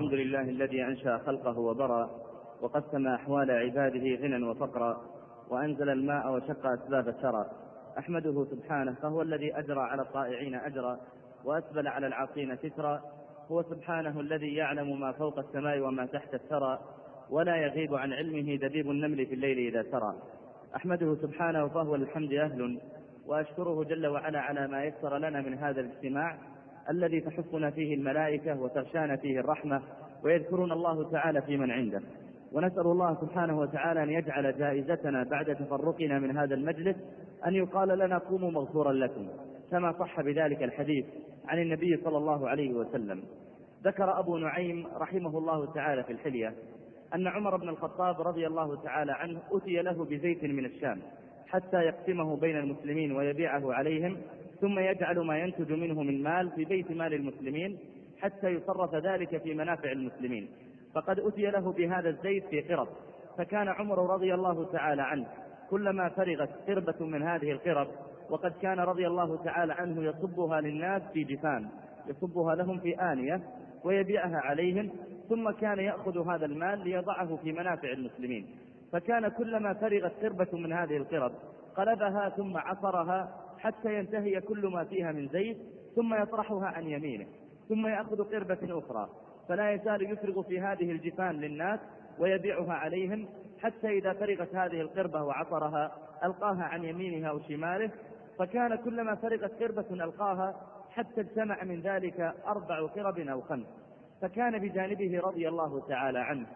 الحمد لله الذي أنشأ خلقه وبرى وقسم أحوال عباده غنى وفقرا وأنزل الماء وشق أسباب الثرى. أحمده سبحانه فهو الذي أجرى على الطائعين أجرا وأسبل على العاصين سترا. هو سبحانه الذي يعلم ما فوق السماء وما تحت الثرى ولا يغيب عن علمه دبيب النمل في الليل إذا سرى. أحمده سبحانه فهو للحمد أهل وأشكره جل وعلا على ما يسر لنا من هذا الاجتماع الذي تحفنا فيه الملائكة وتغشانا فيه الرحمة ويذكرون الله تعالى في من عنده. ونسأل الله سبحانه وتعالى أن يجعل جائزتنا بعد تفرقنا من هذا المجلس أن يقال لنا قوموا مغفورا لكم كما صح بذلك الحديث عن النبي صلى الله عليه وسلم. ذكر أبو نعيم رحمه الله تعالى في الحلية أن عمر بن الخطاب رضي الله تعالى عنه أتي له بزيت من الشام حتى يقسمه بين المسلمين ويبيعه عليهم ثم يجعل ما ينتج منه من مال في بيت مال المسلمين حتى يصرف ذلك في منافع المسلمين. فقد أتي له بهذا الزيت في قرب فكان عمر رضي الله تعالى عنه كلما فرغت قربة من هذه القرب وقد كان رضي الله تعالى عنه يصبها للناس في جفان يصبها لهم في آنية ويبيعها عليهم ثم كان يأخذ هذا المال ليضعه في منافع المسلمين. فكان كلما فرغت قربة من هذه القرب قلبها ثم عصرها حتى ينتهي كل ما فيها من زيت ثم يطرحها عن يمينه ثم يأخذ قربة أخرى فلا يزال يفرغ في هذه الجفان للناس ويبيعها عليهم حتى إذا فرغت هذه القربة وعصرها ألقاها عن يمينه أو شماله فكان كلما فرغت قربة ألقاها حتى اجتمع من ذلك أربع قرب أو خمس. فكان بجانبه رضي الله تعالى عنه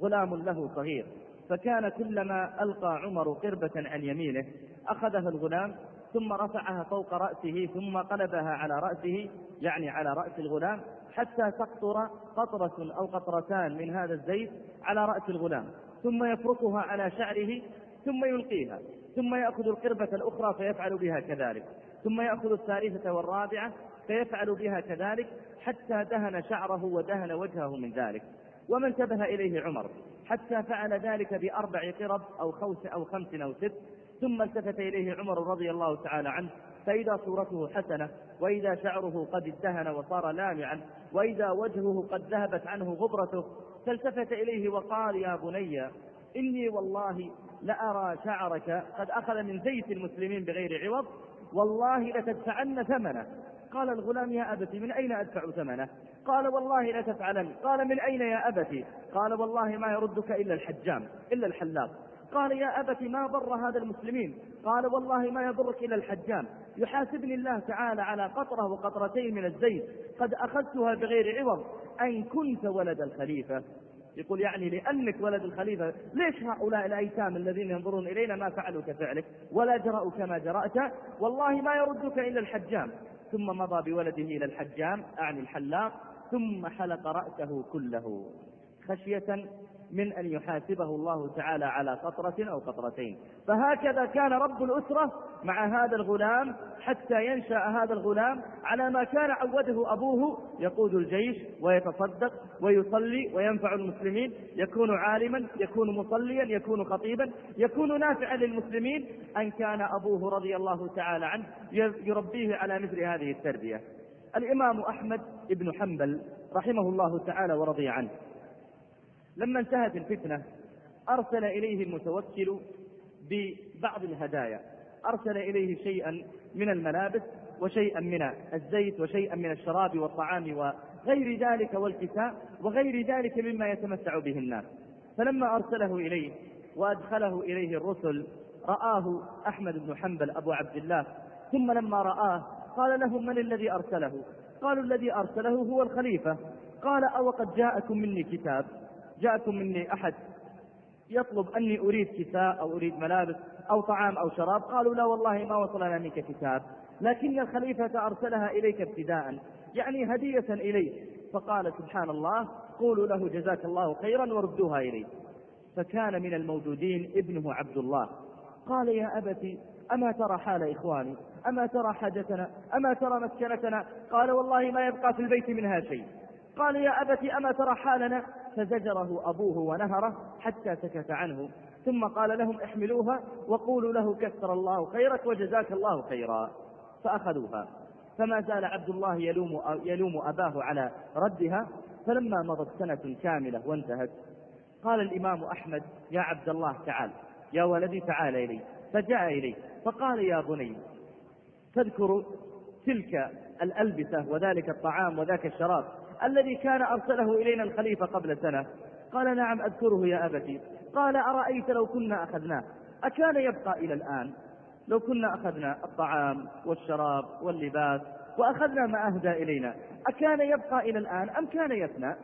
غلام له صغير فكان كلما ألقى عمر قربة عن يمينه أخذها الغلام ثم رفعها فوق رأسه ثم قلبها على رأسه يعني على رأس الغلام حتى تقطر قطرة أو قطرتان من هذا الزيت على رأس الغلام. ثم يفركها على شعره ثم يلقيها. ثم يأخذ القربة الأخرى فيفعل بها كذلك. ثم يأخذ الثالثة والرابعة فيفعل بها كذلك حتى دهن شعره ودهن وجهه من ذلك. وما انتبه إليه عمر حتى فعل ذلك بأربع قرب أو أو خمس أو ست ثم التفت إليه عمر رضي الله تعالى عنه فإذا صورته حسنة وإذا شعره قد ادهن وصار لامعا وإذا وجهه قد ذهبت عنه غبرته فالتفت إليه وقال يا بني إني والله لأرى شعرك قد أخذ من زيت المسلمين بغير عوض والله لتدفعن ثمنه. قال الغلام يا أبت من أين أدفع ثمنه؟ قال والله لتفعلن. قال من أين يا أبت قال والله ما يردك إلا الحجام إلا الحلاق. قال يا أبت ما ضر هذا المسلمين؟ قال والله ما يضرك إلا الحجام. يحاسبني الله تعالى على قطرة وقطرتين من الزيت. قد أخذتها بغير عوض. أن كنت ولد الخليفة. يقول يعني لأنك ولد الخليفة. ليش هؤلاء الأيتام الذين ينظرون إلينا ما فعلوا كفعلك؟ ولا جرأوا كما جرأت. والله ما يردك إلا الحجام. ثم مضى بولده إلى الحجام أعني الحلاق ثم حلق رأسه كله. خشية من أن يحاسبه الله تعالى على قطرة أو قطرتين. فهكذا كان رب الأسرة مع هذا الغلام حتى ينشأ هذا الغلام على ما كان عوده أبوه يقود الجيش ويتصدق ويصلي وينفع المسلمين يكون عالما يكون مصليا يكون خطيبا يكون نافعا للمسلمين. أن كان أبوه رضي الله تعالى عنه يربيه على مثل هذه التربية. الإمام أحمد بن حنبل رحمه الله تعالى ورضي عنه. لما انتهت الفتنة أرسل إليه المتوكل ببعض الهدايا. أرسل إليه شيئا من الملابس وشيئا من الزيت وشيئا من الشراب والطعام وغير ذلك والكساء وغير ذلك مما يتمتع به الناس. فلما أرسله إليه وأدخله إليه الرسل رآه أحمد بن حنبل أبو عبد الله. ثم لما رآه قال لهم من الذي أرسله؟ قالوا الذي أرسله هو الخليفة. قال أو قد جاءكم مني كتاب؟ جاءكم مني أحد يطلب أني أريد كساء أو أريد ملابس أو طعام أو شراب. قالوا لا والله ما وصلنا منك كتاب لكن الخليفة أرسلها إليك ابتداء يعني هدية إليك. فقال سبحان الله قولوا له جزاك الله خيرا وردوها إليه فكان من الموجودين ابنه عبد الله. قال يا أبت أما ترى حال إخواني؟ أما ترى حاجتنا؟ أما ترى مسكنتنا؟ قال والله ما يبقى في البيت منها شيء. قال يا أبت أما ترى حالنا؟ فزجره أبوه ونهره حتى سكت عنه. ثم قال لهم احملوها وقولوا له كثر الله خيرك وجزاك الله خيرا. فأخذوها. فما زال عبد الله يلوم, يلوم أباه على ردها. فلما مضت سنة كاملة وانتهت قال الإمام أحمد يا عبد الله تعال. يا ولدي تعال إلي. فجاء إلي فقال يا بني تذكر تلك الألبسة وذلك الطعام وذاك الشراب. الذي كان أرسله إلينا الخليفة قبل سنة. قال نعم أذكره يا أبتي. قال أرأيت لو كنا أخذناه؟ أكان يبقى إلى الآن؟ لو كنا أخذنا الطعام والشراب واللباس وأخذنا ما أهدى إلينا أكان يبقى إلى الآن أم كان يفنى؟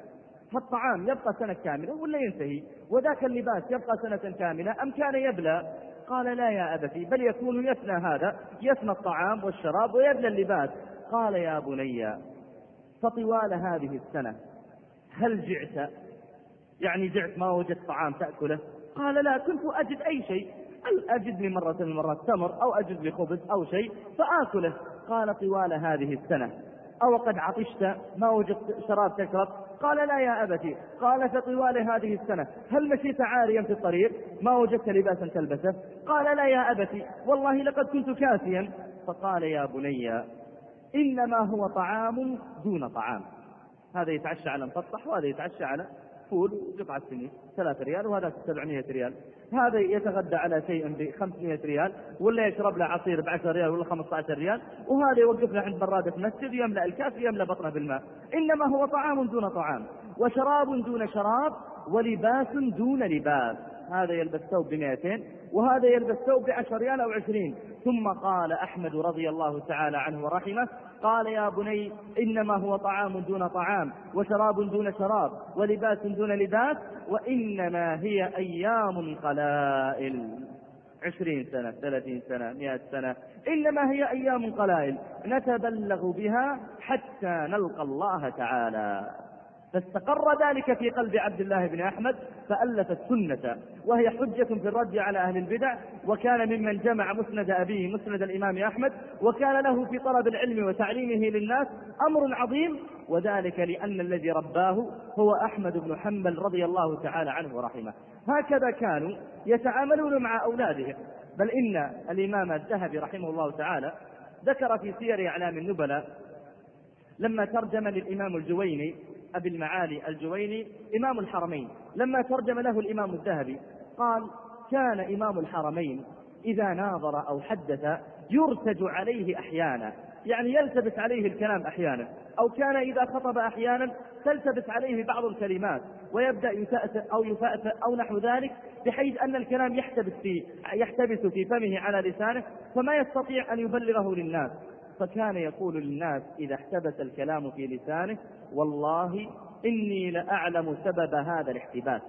فالطعام يبقى سنة كاملة ولا ينتهي؟ وذاك اللباس يبقى سنة كاملة أم كان يبلى؟ قال لا يا أبتي بل يكون يفنى هذا يفنى الطعام والشراب ويبلى اللباس. قال يا بني فطوال هذه السنة. هل جعت؟ يعني جعت ما وجدت طعام تأكله؟ قال لا كنت أجد أي شيء. أجد لي مرة من المرات تمر أو أجد لي خبز أو شيء فآكله. قال طوال هذه السنة. أو قد عطشت ما وجدت شراب تشرب قال لا يا أبتي. قال فطوال هذه السنة. هل مشيت عاريا في الطريق؟ ما وجدت لباسا تلبسه؟ قال لا يا أبتي. والله لقد كنت كاسيا. فقال يا بني إنما هو طعام دون طعام. هذا يتعشى على مفطح وهذا يتعشى على فول وقطعة سمين ثلاثة ريال وهذا سبعمية ريال. هذا يتغدى على شيء ب 500 ريال ولا يشرب له عصير ب 10 ريال ولا 15 ريال وهذا يوقف له عند برادة مسجد يملأ الكاس ويملأ بطنه بالماء. إنما هو طعام دون طعام وشراب دون شراب ولباس دون لباس. هذا يلبس ثوب بمئتين وهذا يلبس ثوب بعشر ريال أو عشرين. ثم قال أحمد رضي الله تعالى عنه ورحمه قال يا بني إنما هو طعام دون طعام وشراب دون شراب ولباس دون لباس وإنما هي أيام قلائل. عشرين سنة ثلاثين سنة مئة سنة إنما هي أيام قلائل. نتبلغ بها حتى نلقى الله تعالى. فاستقر ذلك في قلب عبد الله بن أحمد فألف السنة وهي حجة في الرد على أهل البدع وكان ممن جمع مسند أبيه مسند الإمام أحمد وكان له في طلب العلم وتعليمه للناس أمر عظيم وذلك لأن الذي رباه هو أحمد بن حنبل رضي الله تعالى عنه ورحمه. هكذا كانوا يتعاملون مع أولادهم. بل إن الإمام الذهبي رحمه الله تعالى ذكر في سير أعلام النبلاء لما ترجم للإمام الجويني أبي المعالي الجويني إمام الحرمين. لما ترجم له الإمام الذهبي قال كان إمام الحرمين إذا ناظر أو حدث يرتج عليه أحيانا. يعني يلتبس عليه الكلام أحيانا. أو كان إذا خطب أحيانا تلتبس عليه بعض الكلمات ويبدأ يتأثر أو يفأثر أو نحو ذلك بحيث أن الكلام يحتبس في يحتبس في فمه على لسانه فما يستطيع أن يبلغه للناس. فكان يقول للناس إذا احتبس الكلام في لسانه والله إني لأعلم سبب هذا الاحتباس.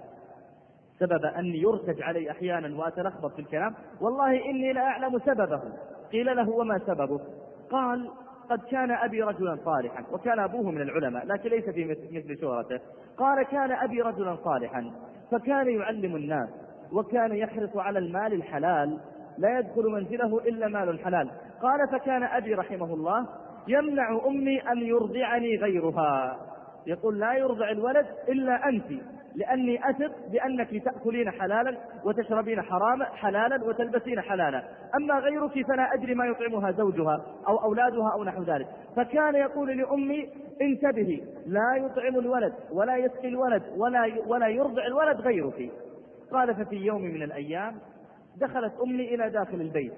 سبب أني يرتج علي أحيانا وأتلخبط في الكلام والله إني لأعلم سببه. قيل له وما سببه؟ قال قد كان أبي رجلا صالحا. وكان أبوه من العلماء لكن ليس في مثل شهرته. قال كان أبي رجلا صالحا. فكان يعلم الناس وكان يحرص على المال الحلال لا يدخل منزله إلا مال حلال قال فكان أبي رحمه الله يمنع أمي أن يرضعني غيرها. يقول لا يرضع الولد إلا أنت لأني أثق بأنك تأكلين حلالا وتشربين حراما حلالا وتلبسين حلالا. أما غيرك فلا أدري ما يطعمها زوجها أو أولادها أو نحو ذلك. فكان يقول لأمي انتبهي لا يطعم الولد ولا يسقي الولد ولا ولا يرضع الولد غيرك. قال ففي يوم من الأيام دخلت أمي إلى داخل البيت.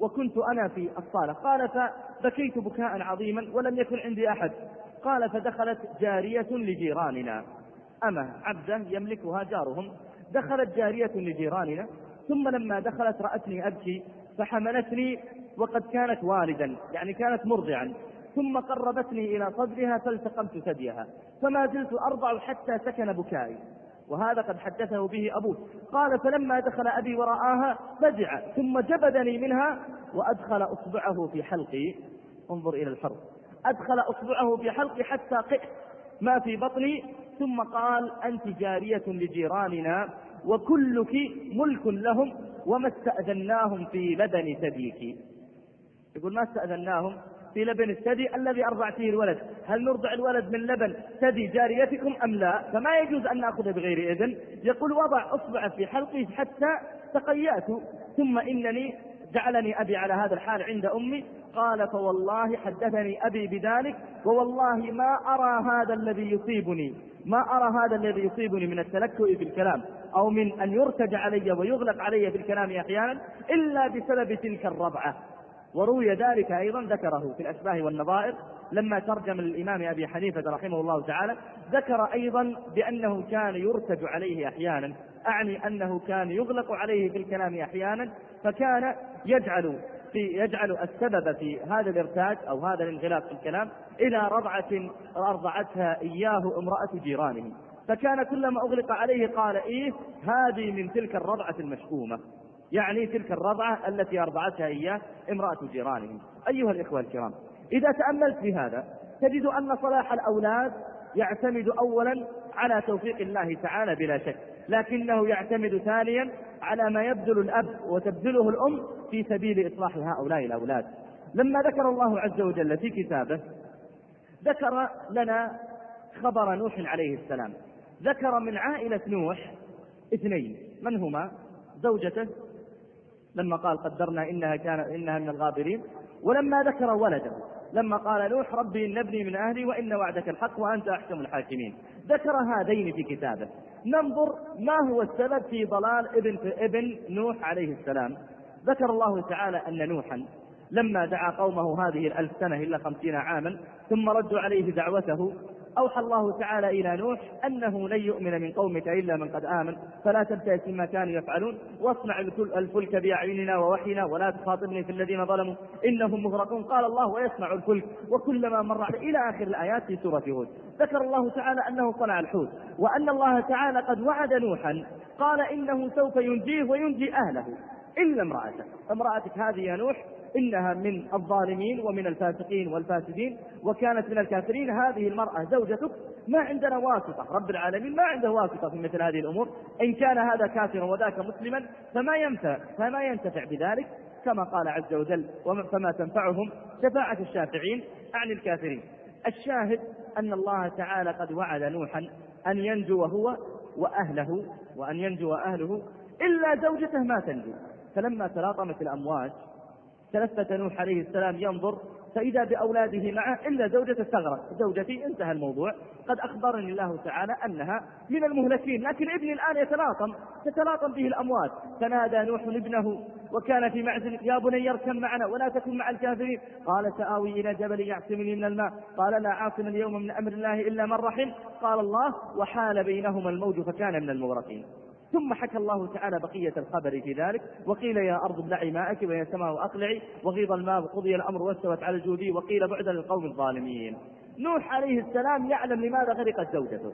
وكنت أنا في الصالة. قال فبكيت بكاء عظيما ولم يكن عندي أحد. قال فدخلت جارية لجيراننا. أما عبدة يملكها جارهم. دخلت جارية لجيراننا. ثم لما دخلت رأتني أبكي فحملتني وقد كانت والدا يعني كانت مرضعا. ثم قربتني إلى صدرها فالتقمت ثديها. فما زلت أرضع حتى سكن بكائي. وهذا قد حدثه به أبوه. قال فلما دخل أبي ورآها فزع ثم جبدني منها وأدخل أصبعه في حلقي. انظر إلى الفرق أدخل أصبعه في حلقي حتى قئت. ما في بطني. ثم قال أنت جارية لجيراننا وكلك ملك لهم وما استأذناهم في لبن ثديك. يقول ما استأذناهم؟ في لبن الثدي الذي أرضعته الولد. هل نرضع الولد من لبن ثدي جاريتكم أم لا؟ فما يجوز أن نأخذه بغير إذن. يقول وضع أصبع في حلقي حتى تقيأت. ثم إنني جعلني أبي على هذا الحال عند أمي. قال فوالله حدثني أبي بذلك ووالله ما أرى هذا الذي يصيبني. ما أرى هذا الذي يصيبني من التلكؤ في الكلام. أو من أن يرتج علي ويغلق علي في الكلام أحيانا إلا بسبب تلك الرضعة وروي ذلك أيضا ذكره في الأشباه والنظائر لما ترجم الإمام أبي حنيفة رحمه الله تعالى ذكر أيضا بأنه كان يرتج عليه أحيانا أعني أنه كان يغلق عليه في الكلام أحيانا فكان يجعل في يجعل السبب في هذا الارتاج أو هذا الانغلاق في الكلام إلى رضعة أرضعتها إياه امرأة جيرانه. فكان كلما أغلق عليه قال إيه هذه من تلك الرضعة المشؤومة. يعني تلك الرضعة التي أرضعتها إياه امرأة جيرانه. أيها الإخوة الكرام إذا تأملت في هذا تجد أن صلاح الأولاد يعتمد أولا على توفيق الله تعالى بلا شك لكنه يعتمد ثانيا على ما يبذل الأب وتبذله الأم في سبيل إصلاح هؤلاء الأولاد. لما ذكر الله عز وجل في كتابه ذكر لنا خبر نوح عليه السلام. ذكر من عائلة نوح اثنين من هما؟ زوجته لما قال قدرنا إنها كان إنها من الغابرين ولما ذكر ولده لما قال نوح ربي إن ابني من أهلي وإن وعدك الحق وأنت أحكم الحاكمين. ذكر هذين في كتابه. ننظر ما هو السبب في ضلال ابن ابن نوح عليه السلام. ذكر الله تعالى أن نوحا لما دعا قومه هذه الألف سنة إلا خمسين عاما ثم ردوا عليه دعوته أوحى الله تعالى إلى نوح أنه لن يؤمن من قومك إلا من قد آمن فلا تبتئس مما كانوا يفعلون واصنع الفلك بأعيننا ووحينا ولا تخاطبني في الذين ظلموا إنهم مغرقون قال الله ويصنع الفلك وكلما مر إلى آخر الآيات في سورة هود. ذكر الله تعالى أنه صنع الحوت وأن الله تعالى قد وعد نوحا قال إنه سوف ينجيه وينجي أهله إلا امرأته امرأتك هذه يا نوح إنها من الظالمين ومن الفاسقين والفاسدين وكانت من الكافرين. هذه المرأة زوجتك ما عندنا واسطة رب العالمين ما عنده واسطة في مثل هذه الأمور. إن كان هذا كافرا وذاك مسلما فما ينفع فما ينتفع بذلك. كما قال عز وجل فما تنفعهم شفاعة الشافعين عن الكافرين. الشاهد أن الله تعالى قد وعد نوحا أن ينجو هو وأهله وأن ينجو أهله إلا زوجته ما تنجو. فلما تلاطمت الأمواج تلفت نوح عليه السلام ينظر فإذا بأولاده معه إلا زوجته استغرق زوجتي انتهى الموضوع. قد أخبرني الله تعالى أنها من المهلكين لكن ابني الآن يتلاطم تتلاطم به الأموات. فنادى نوح ابنه وكان في معزل يا بني اركب معنا ولا تكن مع الكافرين. قال سآوي إلى جبل يعصمني من الماء. قال لا عاصم اليوم من أمر الله إلا من رحم. قال الله وحال بينهما الموج فكان من المغرقين. ثم حكى الله تعالى بقية الخبر في ذلك وقيل يا أرض ابلعي ماءك ويا سماء أقلعي وغيض الماء وقضي الأمر واستوت على الجودي وقيل بعدا للقوم الظالمين. نوح عليه السلام يعلم لماذا غرقت زوجته.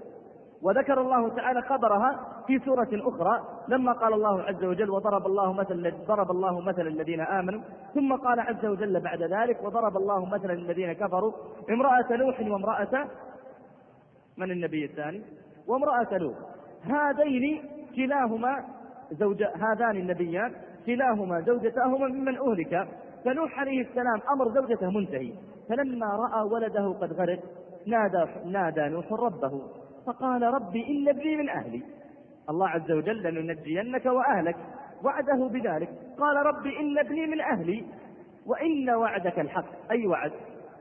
وذكر الله تعالى خبرها في سورة أخرى لما قال الله عز وجل وضرب الله مثل ضرب الله مثل الذين آمنوا. ثم قال عز وجل بعد ذلك وضرب الله مثلا للذين كفروا. امرأة نوح وامرأة من النبي الثاني؟ وامرأة لوط هذين كلاهما زوج هذان النبيان كلاهما زوجتاهما ممن أهلك. فنوح عليه السلام أمر زوجته منتهي. فلما رأى ولده قد غرق نادى نادى نوح ربه. فقال ربي إن ابني من أهلي. الله عز وجل لننجينك وأهلك. وعده بذلك. قال ربي إن ابني من أهلي. وإن وعدك الحق. أي وعد؟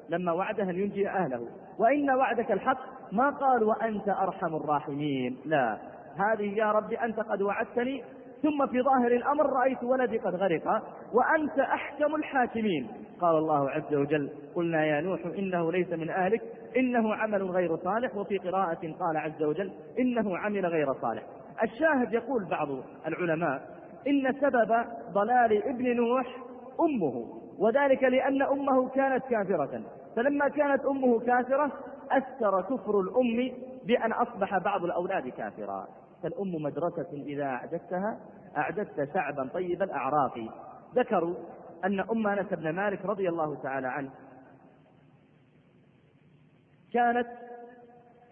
لما وعده أن ينجي أهله. وإن وعدك الحق ما قال وأنت أرحم الراحمين. لا. هذه يا رب أنت قد وعدتني ثم في ظاهر الأمر رأيت ولدي قد غرق وأنت أحكم الحاكمين. قال الله عز وجل قلنا يا نوح إنه ليس من أهلك إنه عمل غير صالح وفي قراءة قال عز وجل إنه عمل غير صالح. الشاهد يقول بعض العلماء إن سبب ضلال ابن نوح أمه وذلك لأن أمه كانت كافرة. فلما كانت أمه كافرة أثر كفر الأم بأن أصبح بعض الأولاد كافرا. فالأم مدرسة إذا أعددتها أعددت شعبا طيب الأعراق. ذكروا أن أم أنس بن مالك رضي الله تعالى عنه كانت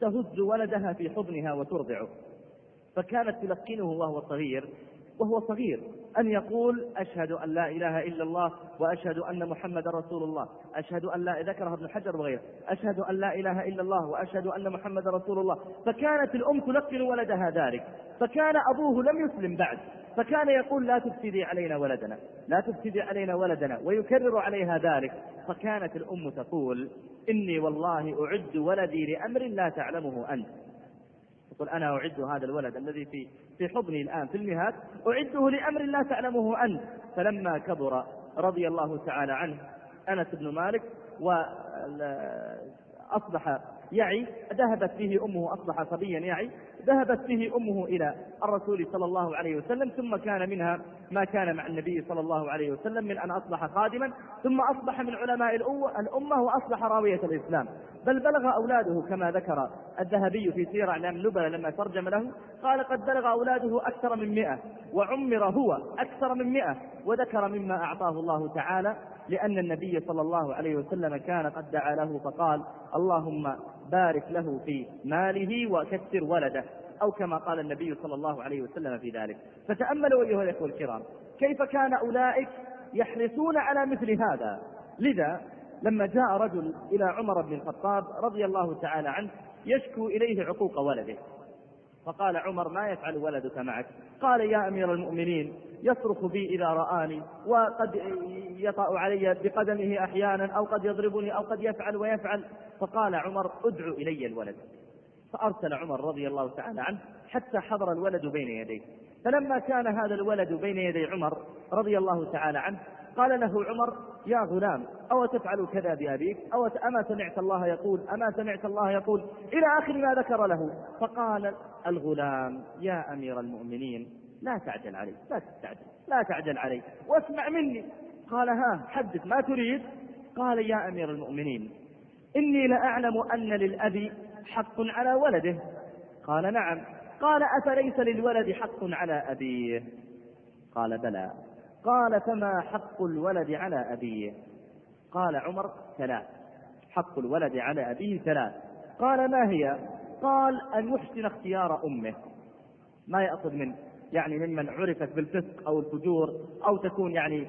تهز ولدها في حضنها وترضعه. فكانت تلقنه وهو صغير وهو صغير. أن يقول أشهد أن لا إله إلا الله وأشهد أن محمد رسول الله أشهد أن لا ذكرها ابن حجر وغيره أشهد أن لا إله إلا الله وأشهد أن محمد رسول الله. فكانت الأم تلقن ولدها ذلك فكان أبوه لم يسلم بعد فكان يقول لا تفسدي علينا ولدنا لا تفسدي علينا ولدنا ويكرر عليها ذلك. فكانت الأم تقول إني والله أعد ولدي لأمر لا تعلمه أنت. تقول أنا أعد هذا الولد الذي في في حضني الآن في المهاد أعده لأمر لا تعلمه أنت. فلما كبر رضي الله تعالى عنه أنس بن مالك وأصبح يعي ذهبت به أمه أصبح صبيا يعي ذهبت به أمه إلى الرسول صلى الله عليه وسلم ثم كان منها ما كان مع النبي صلى الله عليه وسلم من أن أصبح خادما ثم أصبح من علماء الأمة وأصبح راوية الإسلام. بل بلغ أولاده كما ذكر الذهبي في سير أعلام النبلة لما ترجم له قال قد بلغ أولاده أكثر من مئة وعمر هو أكثر من مئة وذكر مما أعطاه الله تعالى لأن النبي صلى الله عليه وسلم كان قد دعا له فقال اللهم بارك له في ماله وكثر ولده. أو كما قال النبي صلى الله عليه وسلم في ذلك. فتأملوا أيها الأخوة الكرام كيف كان أولئك يحرصون على مثل هذا؟ لذا لما جاء رجل إلى عمر بن الخطاب رضي الله تعالى عنه يشكو إليه عقوق ولده. فقال عمر ما يفعل ولدك معك؟ قال يا أمير المؤمنين يصرخ بي إذا رآني وقد يطأ علي بقدمه أحيانا أو قد يضربني أو قد يفعل ويفعل. فقال عمر ادعو إلي الولد. فأرسل عمر رضي الله تعالى عنه حتى حضر الولد بين يديه. فلما كان هذا الولد بين يدي عمر رضي الله تعالى عنه قال له عمر يا غلام أو تفعل كذا بأبيك؟ أو أما سمعت الله يقول؟ أما سمعت الله يقول؟ إلى آخر ما ذكر له. فقال الغلام يا أمير المؤمنين لا تعجل علي لا تستعجل لا تعجل علي واسمع مني. قال ها حدث ما تريد؟ قال يا أمير المؤمنين إني لأعلم أن للأب حق على ولده؟ قال نعم. قال أفليس للولد حق على أبيه؟ قال بلى. قال فما حق الولد على أبيه؟ قال عمر ثلاث حق الولد على أبيه ثلاث قال ما هي؟ قال أن يحسن اختيار أمه. ما يأخذ من يعني ممن عرفت بالفسق أو الفجور أو تكون يعني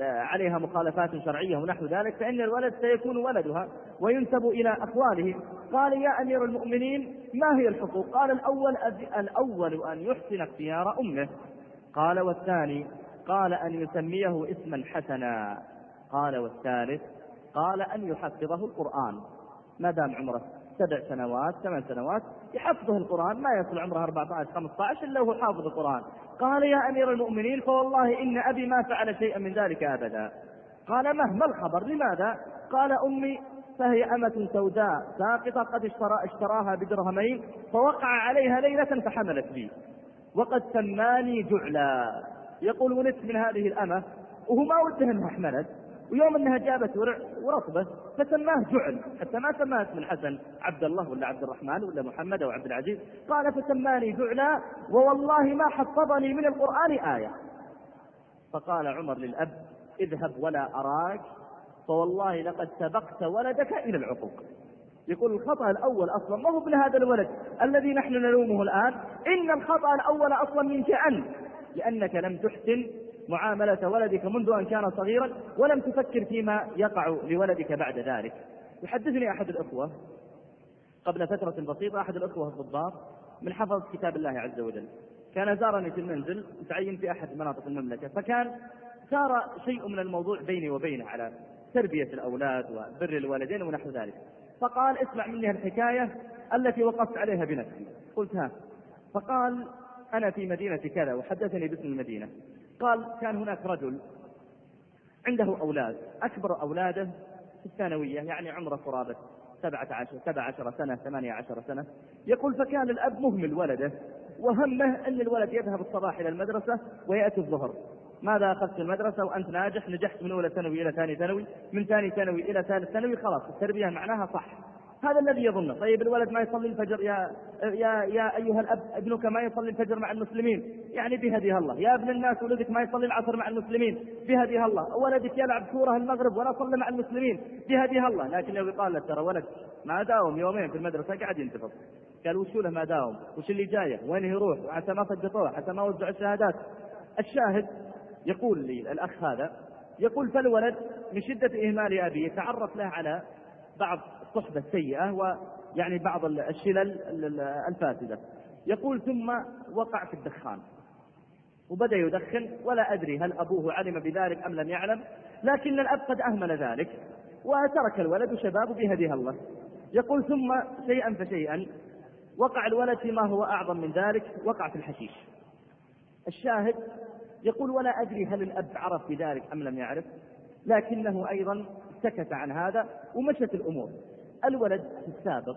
عليها مخالفات شرعية ونحو ذلك فإن الولد سيكون ولدها. وينسب إلى أخواله قال يا أمير المؤمنين ما هي الحقوق؟ قال الأول الأول أن يحسن اختيار أمه. قال والثاني قال أن يسميه اسما حسنا. قال والثالث قال أن يحفظه القرآن. ما دام عمره سبع سنوات ثمان سنوات يحفظه القرآن ما يصل عمره 14 15 إلا وهو حافظ القرآن. قال يا أمير المؤمنين فوالله إن أبي ما فعل شيئا من ذلك أبدا. قال مه ما الخبر؟ لماذا؟ قال أمي فهي أمة سوداء ساقطة قد اشترى اشتراها بدرهمين فوقع عليها ليلة فحملت بي. وقد سماني جعلا. يقول ولدت من هذه الأمة وهو ما وده إنها حملت. ويوم إنها جابت ورطبة فسماه جعل. حتى ما سماه اسم الحسن عبد الله ولا عبد الرحمن ولا محمد أو عبد العزيز. قال فسماني جعلا ووالله ما حفظني من القرآن آية. فقال عمر للأب اذهب ولا أراك فوالله لقد سبقت ولدك إلى العقوق. يقول الخطأ الأول أصلا ما هو هذا الولد الذي نحن نلومه الآن؟ إن الخطأ الأول أصلا منك أنت لأنك لم تحسن معاملة ولدك منذ أن كان صغيرا ولم تفكر فيما يقع لولدك بعد ذلك. يحدثني أحد الأخوة قبل فترة بسيطة أحد الأخوة الضباط من حفظ كتاب الله عز وجل. كان زارني في المنزل متعين في أحد مناطق المملكة فكان صار شيء من الموضوع بيني وبينه على تربية الأولاد وبر الوالدين ونحو ذلك. فقال اسمع مني الحكاية التي وقفت عليها بنفسي. قلت ها. فقال أنا في مدينة كذا وحدثني باسم المدينة. قال كان هناك رجل عنده أولاد أكبر أولاده في الثانوية يعني عمره قرابة سبعة عشر سبع عشر سنة ثمانية عشر سنة. يقول فكان الأب مهمل ولده وهمه أن الولد يذهب الصباح إلى المدرسة ويأتي الظهر. ماذا أخذت المدرسة وأنت ناجح؟ نجحت من أولى ثانوي إلى ثاني ثانوي من ثاني ثانوي إلى ثالث ثانوي خلاص التربية معناها صح. هذا الذي يظنه. طيب الولد ما يصلي الفجر؟ يا يا يا أيها الأب ابنك ما يصلي الفجر مع المسلمين؟ يعني بهديها الله. يا ابن الناس ولدك ما يصلي العصر مع المسلمين؟ بهديها الله. ولدك يلعب كورة المغرب ولا صلى مع المسلمين؟ بهديها الله. لكن لو يقال له ترى ولد ما داوم يومين في المدرسة قاعد ينتفض. قال وش له ما داوم؟ وش اللي جاية؟ وين يروح؟ وحتى ما صدقوه حتى ما وزعوا الشهادات. الشاهد يقول لي الأخ هذا يقول فالولد من شدة إهمال أبيه تعرف له على بعض الصحبة السيئة ويعني بعض الشلل الفاسدة. يقول ثم وقع في الدخان. وبدأ يدخن ولا أدري هل أبوه علم بذلك أم لم يعلم لكن الأب قد أهمل ذلك وترك الولد شبابه بهديها الله. يقول ثم شيئا فشيئا وقع الولد فيما هو أعظم من ذلك وقع في الحشيش. الشاهد يقول ولا أدري هل الأب عرف بذلك أم لم يعرف لكنه أيضا سكت عن هذا ومشت الأمور. الولد في السابق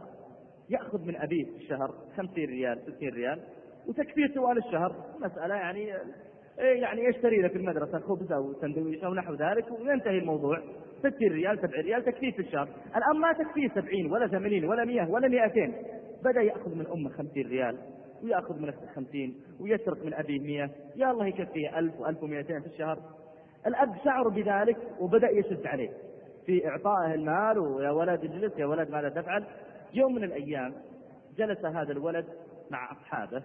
يأخذ من أبيه في الشهر 50 ريال 60 ريال وتكفيه طوال الشهر مسألة يعني يعني يشتري له في المدرسة؟ خبز أو سندويش أو نحو ذلك وينتهي الموضوع. 60 ريال 70 ريال تكفيه في الشهر. الآن ما تكفيه 70 ولا 80 ولا 100 ولا 200 بدأ يأخذ من أمه 50 ريال. ويأخذ من 50 ويسرق من أبيه 100 يا الله يكفيه 1000 و1200 في الشهر. الأب شعر بذلك وبدأ يشد عليه. في إعطائه المال ويا ولد اجلس يا ولد ماذا تفعل؟ يوم من الأيام جلس هذا الولد مع أصحابه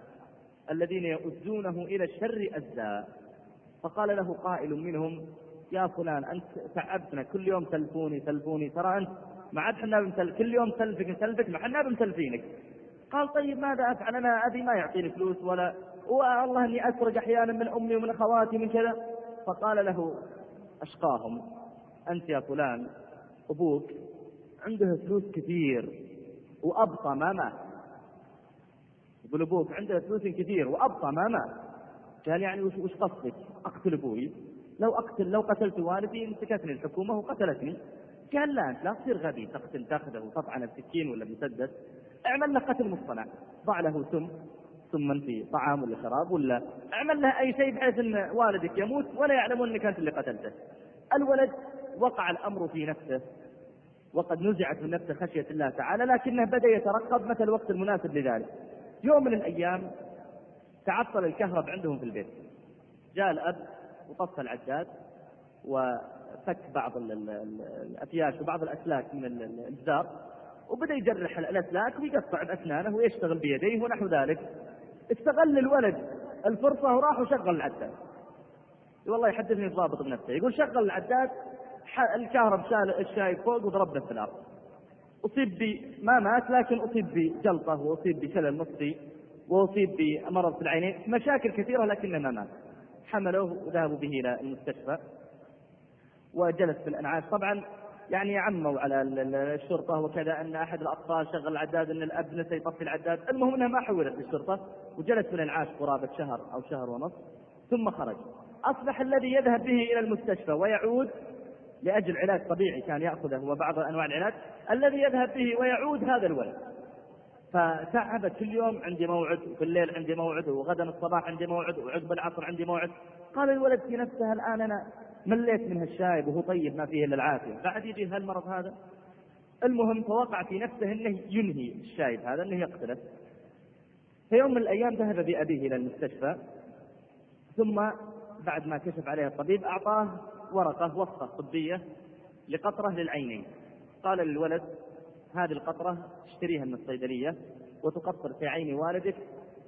الذين يؤزونه إلى الشر أزا فقال له قائل منهم يا فلان أنت تعبتنا كل يوم تلفوني تلفوني. ترى أنت ما عاد حنا كل يوم تلفك تلفك ما حنا بمتلفينك قال طيب ماذا أفعل؟ أنا أبي ما يعطيني فلوس ولا والله إني أسرق أحيانا من أمي ومن أخواتي من كذا. فقال له أشقاهم أنت يا فلان أبوك عنده فلوس كثير وأبطى ما مات يقول أبوك عنده فلوس كثير وأبطى ما مات قال يعني وش, قصدك؟ أقتل أبوي. لو أقتل لو قتلت والدي مسكتني الحكومة وقتلتني. قال لا أنت لا تصير غبي تقتل تاخذه وتطعنه بسكين ولا بمسدس اعمل له قتل مصطنع. ضع له سم. سما في طعام ولا شراب ولا اعمل له أي شيء بحيث أن والدك يموت ولا يعلمون أنك أنت اللي قتلته. الولد وقع الأمر في نفسه. وقد نزعت من نفسه خشية الله تعالى لكنه بدأ يترقب متى الوقت المناسب لذلك. يوم من الأيام تعطل الكهرب عندهم في البيت. جاء الأب وطفى العداد وفك بعض الأفياش وبعض الأسلاك من الجدار وبدأ يجرح الأسلاك ويقطع بأسنانه ويشتغل بيديه ونحو ذلك. استغل الولد الفرصة وراح وشغل العداد. والله يحدثني الضابط بنفسه يقول شغل العداد الكهرب شال الشاي فوق وضربه في الأرض. أصيب ب ما مات لكن أصيب بجلطة وأصيب بشلل نصفي وأصيب بمرض في العينين مشاكل كثيرة لكنه ما مات. حملوه وذهبوا به إلى المستشفى. وجلس في الأنعاش. طبعا يعني عموا على الشرطة وكذا أن أحد الأطفال شغل العداد أن الأب نسى يطفي العداد. المهم أنها ما حولت للشرطة وجلس في الإنعاش قرابة شهر أو شهر ونصف ثم خرج. أصبح الذي يذهب به إلى المستشفى ويعود لأجل علاج طبيعي كان يأخذه وبعض أنواع العلاج. الذي يذهب به ويعود هذا الولد. فتعب كل يوم عندي موعد وفي الليل عندي موعد وغدا الصباح عندي موعد وعقب العصر عندي موعد. قال الولد في نفسه الآن أنا مليت من هالشايب وهو طيب ما فيه إلا العافية. بعد يجي هالمرض هذا المهم فوقع في نفسه أنه ينهي الشايب هذا أنه يقتله. في يوم من الأيام ذهب بأبيه إلى المستشفى ثم بعد ما كشف عليه الطبيب أعطاه ورقة وصفة طبية لقطرة للعينين. قال للولد هذه القطرة اشتريها من الصيدلية وتقطر في عين والدك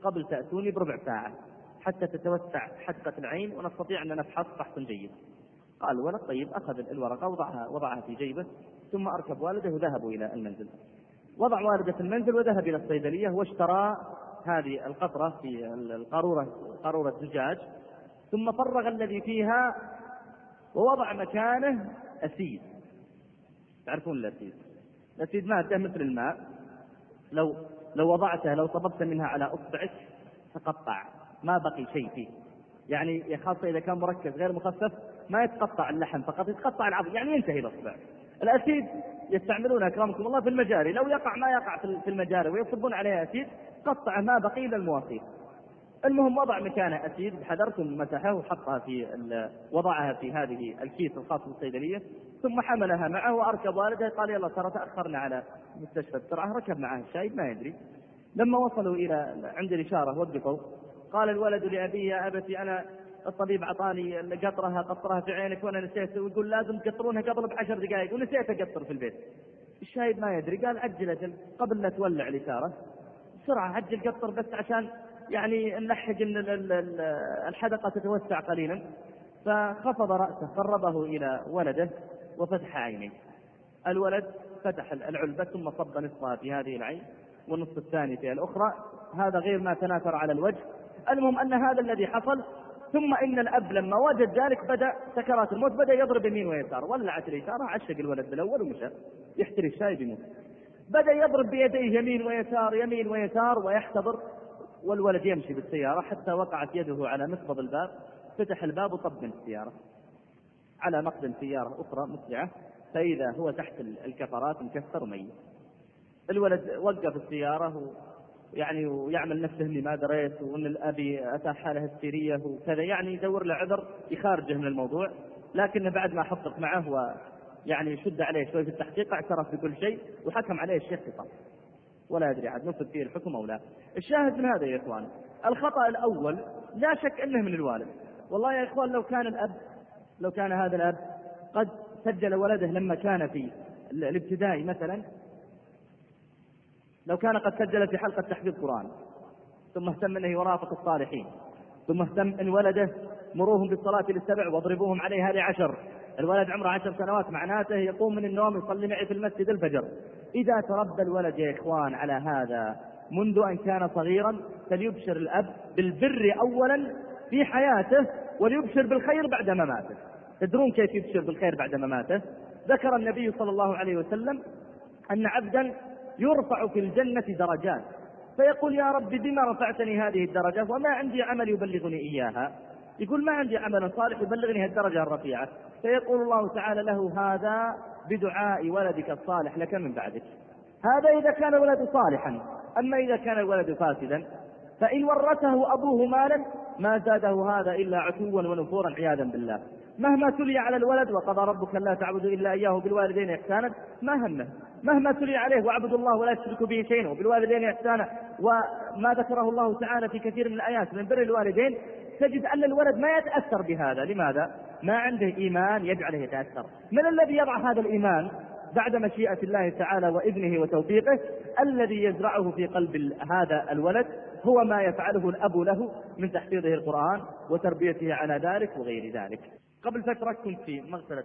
قبل تأتوني بربع ساعة حتى تتوسع حدقة العين ونستطيع أن نفحص فحصا جيد قال الولد طيب أخذ الورقة وضعها, وضعها في جيبه ثم أركب والده وذهبوا إلى المنزل. وضع والده في المنزل وذهب إلى الصيدلية واشترى هذه القطرة في القارورة قارورة زجاج ثم فرغ الذي فيها ووضع مكانه أسيد. تعرفون الأسيد؟ الأسيد مادة مثل الماء. لو لو وضعته لو صببت منها على أصبعك تقطع ما بقي شيء فيه. يعني خاصة إذا كان مركز غير مخفف ما يتقطع اللحم فقط يتقطع العظم يعني ينتهي الأصبع. الأسيد يستعملون أكرمكم الله في المجاري لو يقع ما يقع في المجاري ويصبون عليه أسيد قطع ما بقي إلا المواصيل المهم وضع مكانه أسيد بحذر ثم مسحه وحطها في وضعها في هذه الكيس الخاص بالصيدلية ثم حملها معه وأركب والده قال يلا ترى تأخرنا على المستشفى بسرعة ركب معه الشايب ما يدري. لما وصلوا إلى عند الإشارة وقفوا قال الولد لأبيه يا أبتي أنا الطبيب أعطاني قطرها قطرها في عينك وأنا نسيت ويقول لازم تقطرونها قبل بعشر دقائق ونسيت أقطر في البيت. الشايب ما يدري قال عجل أجل قبل لا تولع الإشارة بسرعة عجل قطر بس عشان يعني نلحق إن الحدقة تتوسع قليلا. فخفض رأسه قربه إلى ولده وفتح عينيه. الولد فتح العلبة ثم صب نصفها في هذه العين والنصف الثاني في الأخرى. هذا غير ما تناثر على الوجه. المهم أن هذا الذي حصل ثم إن الأب لما وجد ذلك بدأ سكرات الموت بدأ يضرب يمين ويسار ولعت الإشارة عشق الولد بالأول ومشى يحتري الشاي بيموت بدأ يضرب بيديه يمين ويسار يمين ويسار ويحتضر والولد يمشي بالسيارة حتى وقعت يده على مقبض الباب فتح الباب وطب من السيارة. على مقدم سيارة أخرى مسرعة فإذا هو تحت الكفرات مكسر وميت. الولد وقف السيارة يعني ويعمل نفسه إني ما دريت وإن الأبي أتى حالة هستيرية وكذا يعني يدور له عذر يخارجه من الموضوع. لكنه بعد ما حقق معه ويعني شد عليه شوي في التحقيق اعترف بكل شيء وحكم عليه الشيخ خطا ولا يدري عاد نفذ فيه الحكم أو لا. الشاهد من هذا يا إخوان الخطأ الأول لا شك أنه من الوالد. والله يا إخوان لو كان الأب لو كان هذا الأب قد سجل ولده لما كان في الابتدائي مثلا لو كان قد سجل في حلقة تحفيظ قرآن ثم اهتم انه يرافق الصالحين ثم اهتم إن ولده مروهم بالصلاة للسبع واضربوهم عليها لعشر. الولد عمره عشر سنوات معناته يقوم من النوم يصلي معي في المسجد الفجر. إذا تربى الولد يا إخوان على هذا منذ أن كان صغيرا فليبشر الأب بالبر أولا في حياته وليبشر بالخير بعد مماته. تدرون كيف يبشر بالخير بعد مماته؟ ذكر النبي صلى الله عليه وسلم أن عبدا يرفع في الجنة درجات. فيقول يا رب بما رفعتني هذه الدرجة وما عندي عمل يبلغني إياها؟ يقول ما عندي عمل صالح يبلغني الدرجة الرفيعة. فيقول الله تعالى له هذا بدعاء ولدك الصالح لك من بعدك. هذا إذا كان الولد صالحا. أما إذا كان الولد فاسدا فإن ورثه أبوه مالا ما زاده هذا إلا عتوا ونفورا عياذا بالله. مهما تلي على الولد وقضى ربك لا تعبدوا إلا إياه بالوالدين إحسانا ما همه مهما تلي عليه واعبدوا الله ولا تشركوا به شيئا وبالوالدين إحسانا. وما ذكره الله تعالى في كثير من الآيات من بر الوالدين تجد أن الولد ما يتأثر بهذا. لماذا؟ ما عنده إيمان يجعله يتأثر. من الذي يضع هذا الإيمان بعد مشيئة الله تعالى وإذنه وتوفيقه؟ الذي يزرعه في قلب هذا الولد هو ما يفعله الأب له من تحفيظه القرآن وتربيته على ذلك وغير ذلك. قبل فترة كنت في مغسلة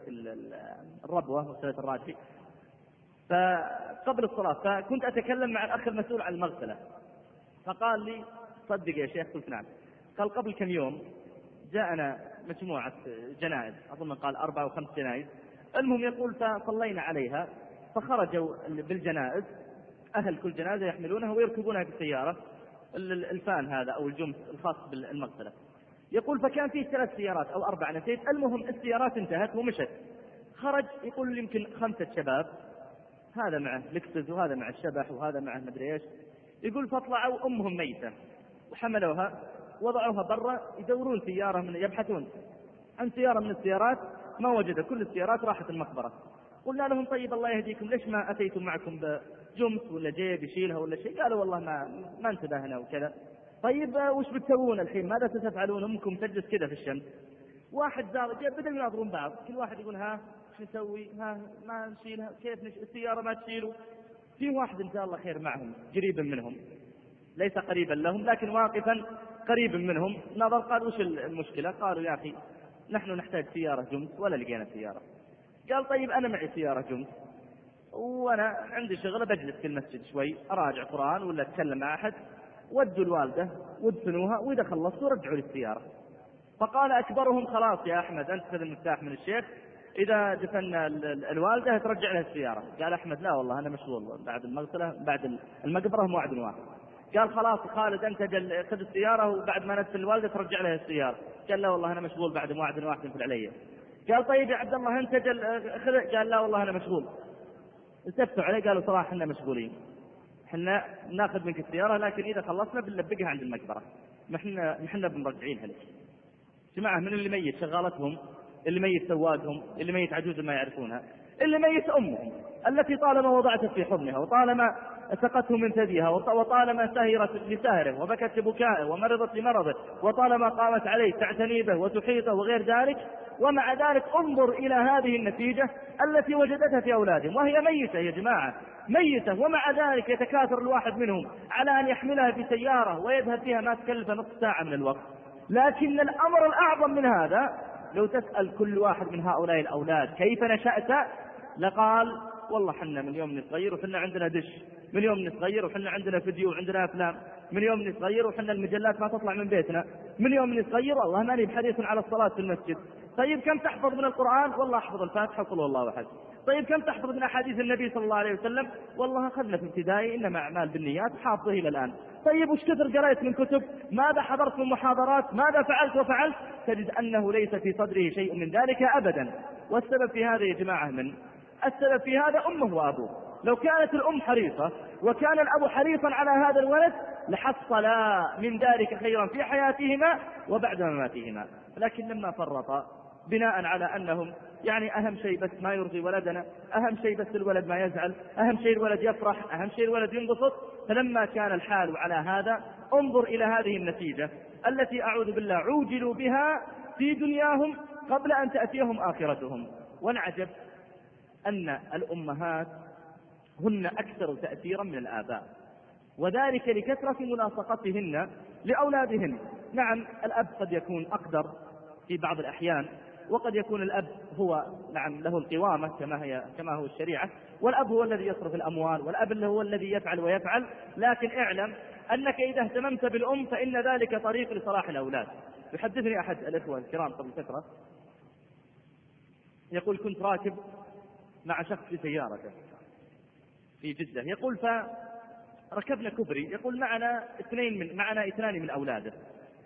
الربوة مغسلة الراجي فقبل الصلاة فكنت أتكلم مع الأخ المسؤول عن المغسلة. فقال لي صدق يا شيخ. قلت نعم. قال قبل كم يوم جاءنا مجموعة جنائز أظن قال أربع أو خمس جنائز. المهم يقول فصلينا عليها فخرجوا بالجنائز أهل كل جنازة يحملونها ويركبونها في السيارة الفان هذا أو الجمس الخاص بالمغسلة. يقول فكان فيه ثلاث سيارات أو أربع نسيت. المهم السيارات انتهت ومشت. خرج يقول يمكن خمسة شباب. هذا معه لكسز وهذا مع الشبح وهذا معه مدري إيش. يقول فاطلعوا أمهم ميتة. وحملوها وضعوها برا يدورون سيارة من يبحثون عن سيارة من السيارات. ما وجد كل السيارات راحت المقبرة. قلنا لهم طيب الله يهديكم ليش ما أتيتم معكم بجمس ولا جيب يشيلها ولا شيء؟ قالوا والله ما ما انتبهنا وكذا. طيب وش بتسوون الحين؟ ماذا ستفعلون؟ أمكم تجلس كذا في الشمس. واحد زار بدل يناظرون بعض كل واحد يقول ها شو نسوي؟ ها ما نشيلها كيف نش... السيارة ما تشيله في واحد إن شاء الله خير معهم قريب منهم. ليس قريبا لهم لكن واقفا قريب منهم. نظر قال وش المشكلة؟ قالوا يا أخي نحن نحتاج سيارة جمس ولا لقينا سيارة. قال طيب أنا معي سيارة جمس وأنا عندي شغلة بجلس في المسجد شوي أراجع قرآن ولا أتكلم مع أحد. ودوا الوالدة وادفنوها وإذا خلصتوا رجعوا لي السيارة فقال أكبرهم خلاص يا أحمد أنت خذ المفتاح من الشيخ. إذا دفنا الوالدة ترجع لها السيارة. قال أحمد لا والله أنا مشغول بعد المغسلة بعد المقبرة موعد واحد قال خلاص خالد أنت خذ السيارة وبعد ما ندفن الوالدة ترجع لها السيارة. قال لا والله أنا مشغول بعد موعد واحد ينفل علي. قال طيب يا عبد الله أنت خذ قال لا والله أنا مشغول. التفتوا عليه قالوا صراحة إحنا مشغولين. إحنا ناخذ منك السيارة لكن إذا خلصنا بنلبقها عند المقبرة. ما إحنا ما إحنا بنرجعينها لك جماعة من اللي ميت؟ شغالتهم. اللي ميت سواقهم اللي ميت عجوز ما يعرفونها. اللي ميت أمهم. التي طالما وضعته في حضنها وطالما سقته من ثديها وطالما سهرت لسهره وبكت لبكائه ومرضت لمرضه وطالما قامت عليه تعتني به وتحيطه وغير ذلك ومع ذلك انظر إلى هذه النتيجة التي وجدتها في أولادهم وهي ميتة يا جماعة. ميتة ومع ذلك يتكاثر الواحد منهم على أن يحملها في سيارة ويذهب فيها ما تكلف نصف ساعة من الوقت. لكن الأمر الأعظم من هذا لو تسأل كل واحد من هؤلاء الأولاد كيف نشأت لقال والله حنا من يوم صغير وحنا عندنا دش من يوم صغير وحنا عندنا فيديو وعندنا أفلام من يوم صغير وحنا المجلات ما تطلع من بيتنا من يوم صغير والله ماني بحريص على الصلاة في المسجد. طيب كم تحفظ من القرآن؟ والله أحفظ الفاتحة وقل الله أحد طيب كم تحفظ من أحاديث النبي صلى الله عليه وسلم؟ والله أخذنا في ابتدائي إنما أعمال بالنيات حافظه إلى الآن. طيب وش كثر قريت من كتب؟ ماذا حضرت من محاضرات؟ ماذا فعلت وفعلت؟ تجد أنه ليس في صدره شيء من ذلك أبدا. والسبب في هذا يا جماعة من؟ السبب في هذا أمه وأبوه. لو كانت الأم حريصة وكان الأب حريصا على هذا الولد لحصلا من ذلك خيرا في حياتهما وبعد مماتهما. لكن لما فرطا بناء على أنهم يعني أهم شيء بس ما يرضي ولدنا أهم شيء بس الولد ما يزعل أهم شيء الولد يفرح أهم شيء الولد ينبسط. فلما كان الحال على هذا انظر إلى هذه النتيجة التي أعوذ بالله عوجلوا بها في دنياهم قبل أن تأتيهم آخرتهم. والعجب أن الأمهات هن أكثر تأثيرا من الآباء. وذلك لكثرة ملاصقتهن لأولادهن. نعم الأب قد يكون أقدر في بعض الأحيان وقد يكون الأب هو نعم له القوامة كما هي كما هو الشريعة والأب هو الذي يصرف الأموال والأب هو الذي يفعل ويفعل لكن اعلم أنك إذا اهتممت بالأم فإن ذلك طريق لصلاح الأولاد. يحدثني أحد الإخوة الكرام قبل فترة يقول كنت راكب مع شخص في سيارته في جدة يقول فركبنا كبري يقول معنا اثنين من معنا اثنان من أولاده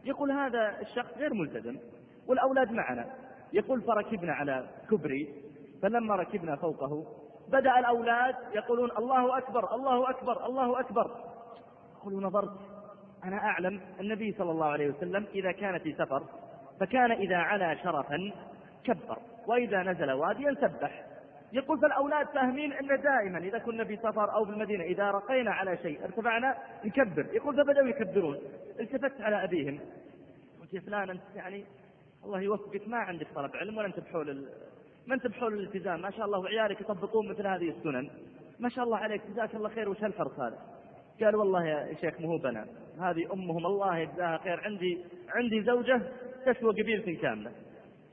يقول هذا الشخص غير ملتزم والأولاد معنا. يقول فركبنا على كبري فلما ركبنا فوقه بدأ الأولاد يقولون الله أكبر الله أكبر الله أكبر. يقول نظرت أنا أعلم النبي صلى الله عليه وسلم إذا كان في سفر فكان إذا علا شرفا كبر وإذا نزل واديا سبح. يقول فالأولاد فاهمين أن دائما إذا كنا في سفر أو في المدينة إذا رقينا على شيء ارتفعنا نكبر. يقول فبدأوا يكبرون التفت على أبيهم. قلت يا فلان أنت يعني الله يوفقك. ما عندك طلب علم ولا أنت بحول ما أنت بحول الالتزام. ما شاء الله وعيالك يطبقون مثل هذه السنن. ما شاء الله عليك. جزاك الله خير. وش هالحرص هذا؟ قال والله يا شيخ مو بنا. هذه أمهم. الله يجزاها خير. عندي عندي زوجة تسوى قبيلة كاملة.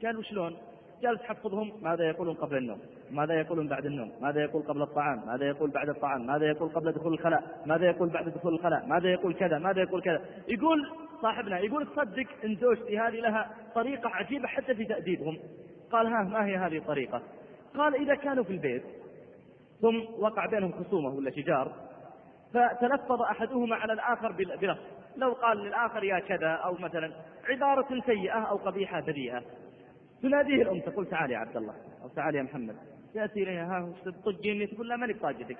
قال وشلون؟ قال تحفظهم. ماذا يقولون قبل النوم؟ ماذا يقولون بعد النوم؟ ماذا يقول قبل الطعام؟ ماذا يقول بعد الطعام؟ ماذا يقول قبل دخول الخلاء؟ ماذا يقول بعد دخول الخلاء؟ ماذا يقول كذا؟ ماذا يقول كذا؟ يقول صاحبنا يقول تصدق إن زوجتي هذه لها طريقة عجيبة حتى في تأديبهم. قال ها ما هي هذه الطريقة؟ قال إذا كانوا في البيت ثم وقع بينهم خصومة ولا شجار فتلفظ أحدهما على الآخر بلفظ. لو قال للآخر يا كذا أو مثلا عبارة سيئة أو قبيحة بذيئة. تناديه الأم تقول تعال يا عبد الله أو تعال يا محمد. يأتي إليها ها تقول لا ماني طاجتك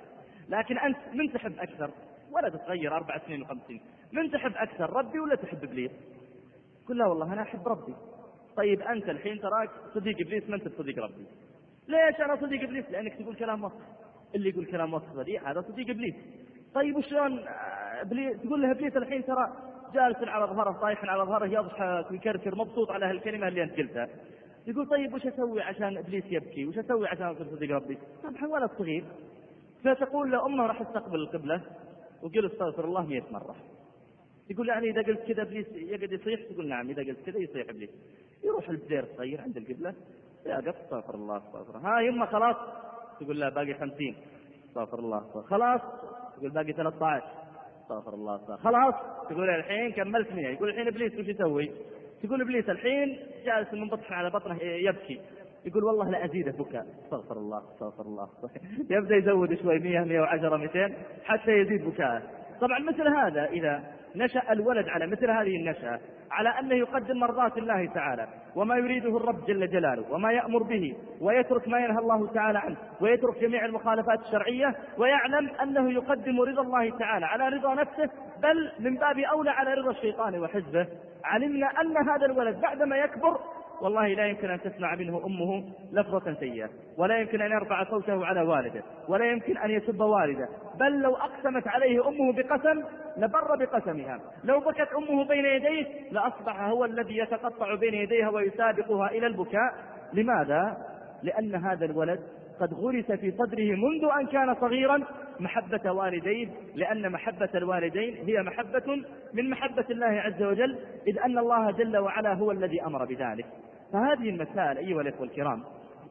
لكن أنت من تحب أكثر؟ ولا تتغير أربع سنين وخمس سنين من تحب أكثر ربي ولا تحب إبليس؟ قل لا والله أنا أحب ربي. طيب أنت الحين تراك صديق إبليس ما أنت صديق ربي؟ ليش أنا صديق إبليس؟ لأنك تقول كلام وسخ اللي يقول كلام وسخ هذا صديق إبليس. طيب وشلون إبليس؟ تقول له إبليس الحين ترى جالس على ظهره طايح على ظهره يضحك ويكركر مبسوط على هالكلمة اللي أنت قلتها. يقول طيب وش أسوي عشان إبليس يبكي؟ وش أسوي عشان أصير صديق ربي؟ طبعا ولد صغير. فتقول له أمه راح استقبل القبلة. وقل استغفر الله مئة مرة. يقول يعني إذا قلت كذا إبليس يقعد يصيح؟ تقول نعم إذا قلت كذا يصيح إبليس. يروح البزير الصغير عند القبلة يقف استغفر الله استغفر ها يما خلاص. تقول لا باقي خمسين. استغفر الله استغفر خلاص. تقول باقي 13 استغفر الله استغفر خلاص. تقول الحين كملت 100 يقول الحين إبليس وش يسوي؟ تقول إبليس الحين جالس منبطح على بطنه يبكي. يقول والله لا ازيده بكاء استغفر الله استغفر الله. يبدا يزود شوي 100 110 200 حتى يزيد بكاءه. طبعا مثل هذا إذا نشأ الولد على مثل هذه النشأة على أنه يقدم مرضات الله تعالى وما يريده الرب جل جلاله وما يأمر به ويترك ما ينهى الله تعالى عنه ويترك جميع المخالفات الشرعية ويعلم أنه يقدم رضا الله تعالى على رضا نفسه بل من باب أولى على رضا الشيطان وحزبه. علمنا أن هذا الولد بعدما يكبر والله لا يمكن أن تسمع منه أمه لفظة سيئة ولا يمكن أن يرفع صوته على والده ولا يمكن أن يسب والده بل لو أقسمت عليه أمه بقسم لبر بقسمها. لو بكت أمه بين يديه لأصبح هو الذي يتقطع بين يديها ويسابقها إلى البكاء. لماذا؟ لأن هذا الولد قد غرس في صدره منذ أن كان صغيرا محبة والديه لأن محبة الوالدين هي محبة من محبة الله عز وجل إذ أن الله جل وعلا هو الذي أمر بذلك. فهذه المسائل أيها الإخوة الكرام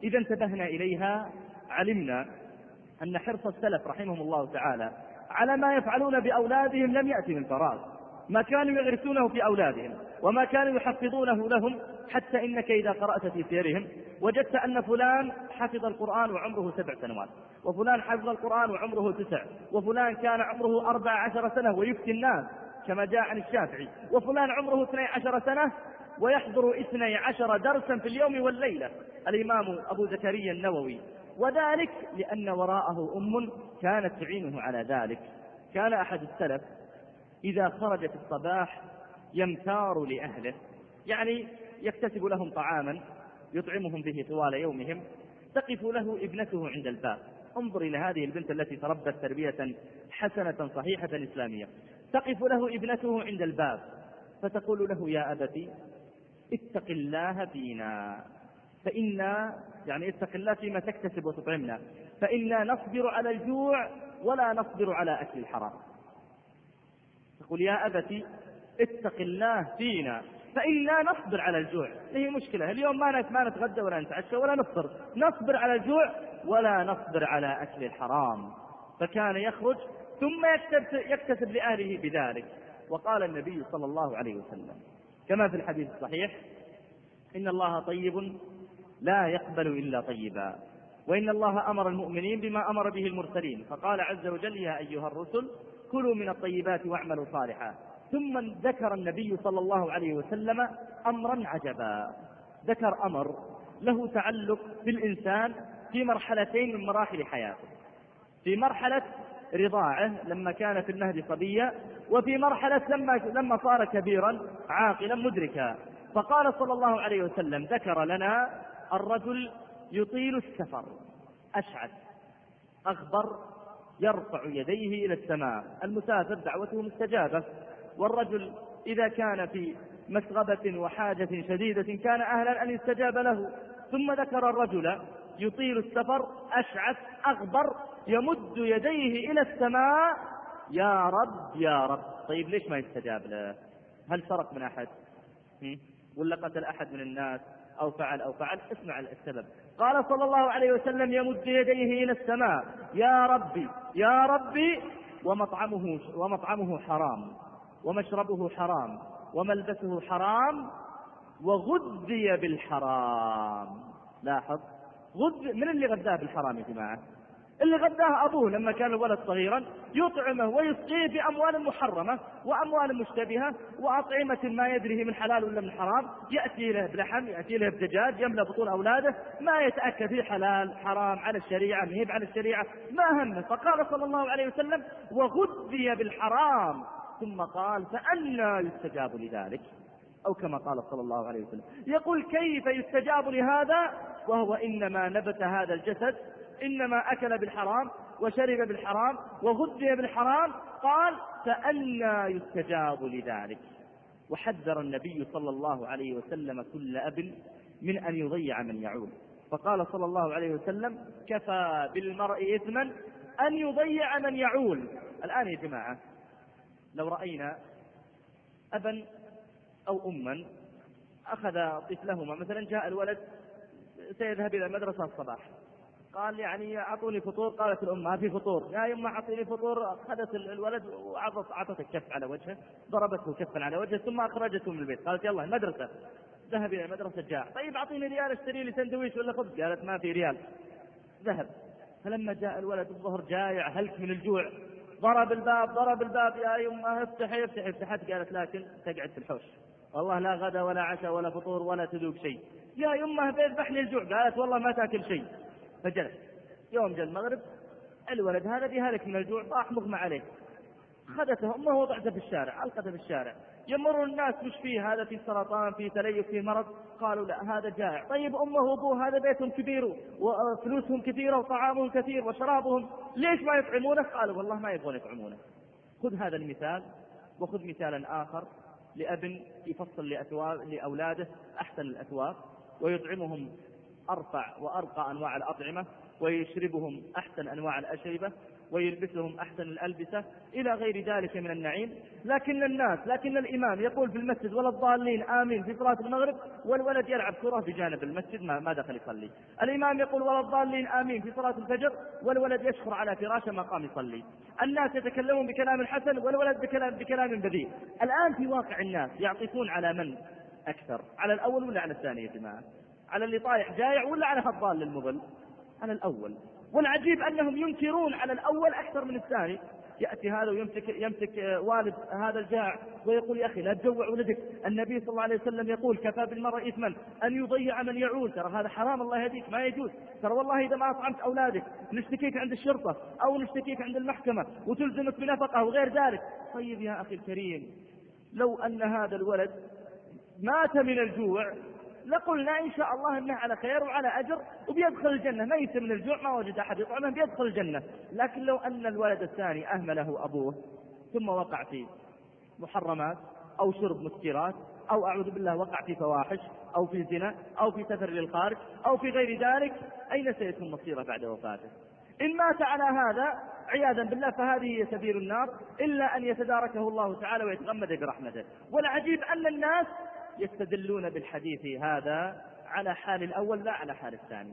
إذا انتبهنا إليها علمنا أن حرص السلف رحمهم الله تعالى على ما يفعلون بأولادهم لم يأتي من فراغ. ما كانوا يغرسونه في أولادهم وما كانوا يحفظونه لهم حتى إنك إذا قرأت في سيرهم وجدت أن فلان حفظ القرآن وعمره سبع سنوات وفلان حفظ القرآن وعمره تسع وفلان كان عمره أربع عشر سنة ويفتي الناس كما جاء عن الشافعي وفلان عمره اثني عشر سنة ويحضر اثني عشر درسا في اليوم والليلة. الإمام أبو زكريا النووي. وذلك لأن وراءه أم كانت تعينه على ذلك. كان أحد السلف إذا خرج في الصباح يمتار لأهله. يعني يكتسب لهم طعاما يطعمهم به طوال يومهم. تقف له ابنته عند الباب. انظر إلى هذه البنت التي تربت تربية حسنة صحيحة إسلامية. تقف له ابنته عند الباب. فتقول له يا أبتي اتق الله فينا. فإنا يعني اتق الله فيما تكتسب وتطعمنا. فإنا نصبر على الجوع ولا نصبر على أكل الحرام. تقول يا أبتي اتق الله فينا. فإنا نصبر على الجوع. هي مشكلة اليوم ما ما نتغدى ولا نتعشى ولا نفطر. نصبر على الجوع ولا نصبر على أكل الحرام. فكان يخرج ثم يكتسب, يكتسب لأهله بذلك. وقال النبي صلى الله عليه وسلم كما في الحديث الصحيح إن الله طيب لا يقبل إلا طيبا وإن الله أمر المؤمنين بما أمر به المرسلين فقال عز وجل يا أيها الرسل كلوا من الطيبات واعملوا صالحا. ثم ذكر النبي صلى الله عليه وسلم أمرا عجبا ذكر أمر له تعلق بالإنسان في مرحلتين من مراحل حياته في مرحلة رضاعه لما كان في المهد صبيا وفي مرحلة لما لما صار كبيرا عاقلا مدركا. فقال صلى الله عليه وسلم ذكر لنا الرجل يطيل السفر. أشعث. أغبر يرفع يديه إلى السماء. المسافر دعوته مستجابة. والرجل إذا كان في مسغبة وحاجة شديدة كان أهلا أن يستجاب له. ثم ذكر الرجل يطيل السفر أشعث أغبر يمد يديه إلى السماء يا رب يا رب. طيب ليش ما يستجاب له؟ هل سرق من أحد؟ ولا قتل أحد من الناس؟ أو فعل أو فعل. اسمع السبب. قال صلى الله عليه وسلم يمد يديه إلى السماء. يا ربي يا ربي ومطعمه ومطعمه حرام ومشربه حرام وملبسه حرام وغذي بالحرام. لاحظ غذ من اللي غذاه بالحرام يا جماعة؟ اللي غداه أبوه لما كان الولد صغيرا يطعمه ويسقيه بأموال محرمة وأموال مشتبهة وأطعمة ما يدري من حلال ولا من حرام يأتي له بلحم يأتي له بدجاج يملأ بطون أولاده ما يتأكد في حلال حرام على الشريعة مهيب على الشريعة ما همه. فقال صلى الله عليه وسلم وغذي بالحرام. ثم قال فأنا يستجاب لذلك. أو كما قال صلى الله عليه وسلم. يقول كيف يستجاب لهذا؟ وهو إنما نبت هذا الجسد إنما أكل بالحرام وشرب بالحرام وغذي بالحرام. قال فأنا يستجاب لذلك. وحذر النبي صلى الله عليه وسلم كل أب من أن يضيع من يعول فقال صلى الله عليه وسلم كفى بالمرء إثما أن يضيع من يعول. الآن يا جماعة لو رأينا أبا أو أما أخذ طفلهما مثلا جاء الولد سيذهب إلى المدرسة الصباح. قال يعني أعطوني فطور قالت الأم ما في فطور. يا يما أعطيني فطور أخذت الولد وعطت اعطت الكف على وجهه ضربته كفا على وجهه ثم أخرجته من البيت. قالت يلا المدرسة. ذهب إلى المدرسة جاء. طيب أعطيني ريال اشتري لي سندويش ولا خبز؟ قالت ما في ريال. ذهب. فلما جاء الولد الظهر جايع هلك من الجوع. ضرب الباب ضرب الباب. يا يما افتحي افتحي فتحت قالت لكن تقعد في الحوش. والله لا غدا ولا عشاء ولا فطور ولا تذوق شيء. يا يمه بيذبحني الجوع. قالت والله ما تاكل شيء. فجلس. يوم جاء المغرب الولد هذا بهلك من الجوع طاح مغمى عليه. خذته أمه وضعته في الشارع ألقته في الشارع. يمر الناس وش فيه هذا في سرطان في تليف في مرض؟ قالوا لا هذا جائع. طيب أمه وأبوه هذا بيتهم كبير وفلوسهم كثيرة وطعامهم كثير وشرابهم. ليش ما يطعمونه؟ قالوا والله ما يبغون يطعمونه. خذ هذا المثال وخذ مثالا آخر لاب يفصل لأولاده أحسن الاثواب ويطعمهم أرفع وأرقى أنواع الأطعمة ويشربهم أحسن أنواع الأشربة ويلبسهم أحسن الألبسة إلى غير ذلك من النعيم. لكن الناس لكن الإمام يقول في المسجد ولا الضالين آمين في صلاة المغرب والولد يلعب كرة في جانب المسجد ما, ما دخل يصلي. الإمام يقول ولا الضالين آمين في صلاة الفجر والولد يشخر على فراشه ما قام يصلي. الناس يتكلمون بكلام حسن والولد بكلام, بكلام بذيء الآن في واقع الناس يعطفون على من أكثر؟ على الأول ولا على الثاني يا جماعة؟ على اللي طايح جايع ولا على هالضال للمضل على الأول. والعجيب أنهم ينكرون على الأول أكثر من الثاني. يأتي هذا ويمسك يمسك والد هذا الجاع ويقول يا أخي لا تجوع ولدك. النبي صلى الله عليه وسلم يقول كفى بالمرء إثما أن يضيع من يعول ترى هذا حرام الله يهديك ما يجوز. ترى والله إذا ما أطعمت أولادك نشتكيك عند الشرطة أو نشتكيك عند المحكمة وتلزمك بنفقة وغير ذلك. طيب يا أخي الكريم لو أن هذا الولد مات من الجوع لقلنا إن شاء الله أنه على خير وعلى أجر وبيدخل الجنة. ميت من الجوع ما وجد أحد يطعمه بيدخل الجنة. لكن لو أن الولد الثاني أهمله أبوه ثم وقع في محرمات أو شرب مسكرات أو أعوذ بالله وقع في فواحش أو في زنا أو في سفر للخارج أو في غير ذلك أين سيكون مصيره بعد وفاته؟ إن مات على هذا عياذا بالله فهذه هي سبيل النار إلا أن يتداركه الله تعالى ويتغمد برحمته. والعجيب أن الناس يستدلون بالحديث هذا على حال الأول لا على حال الثاني.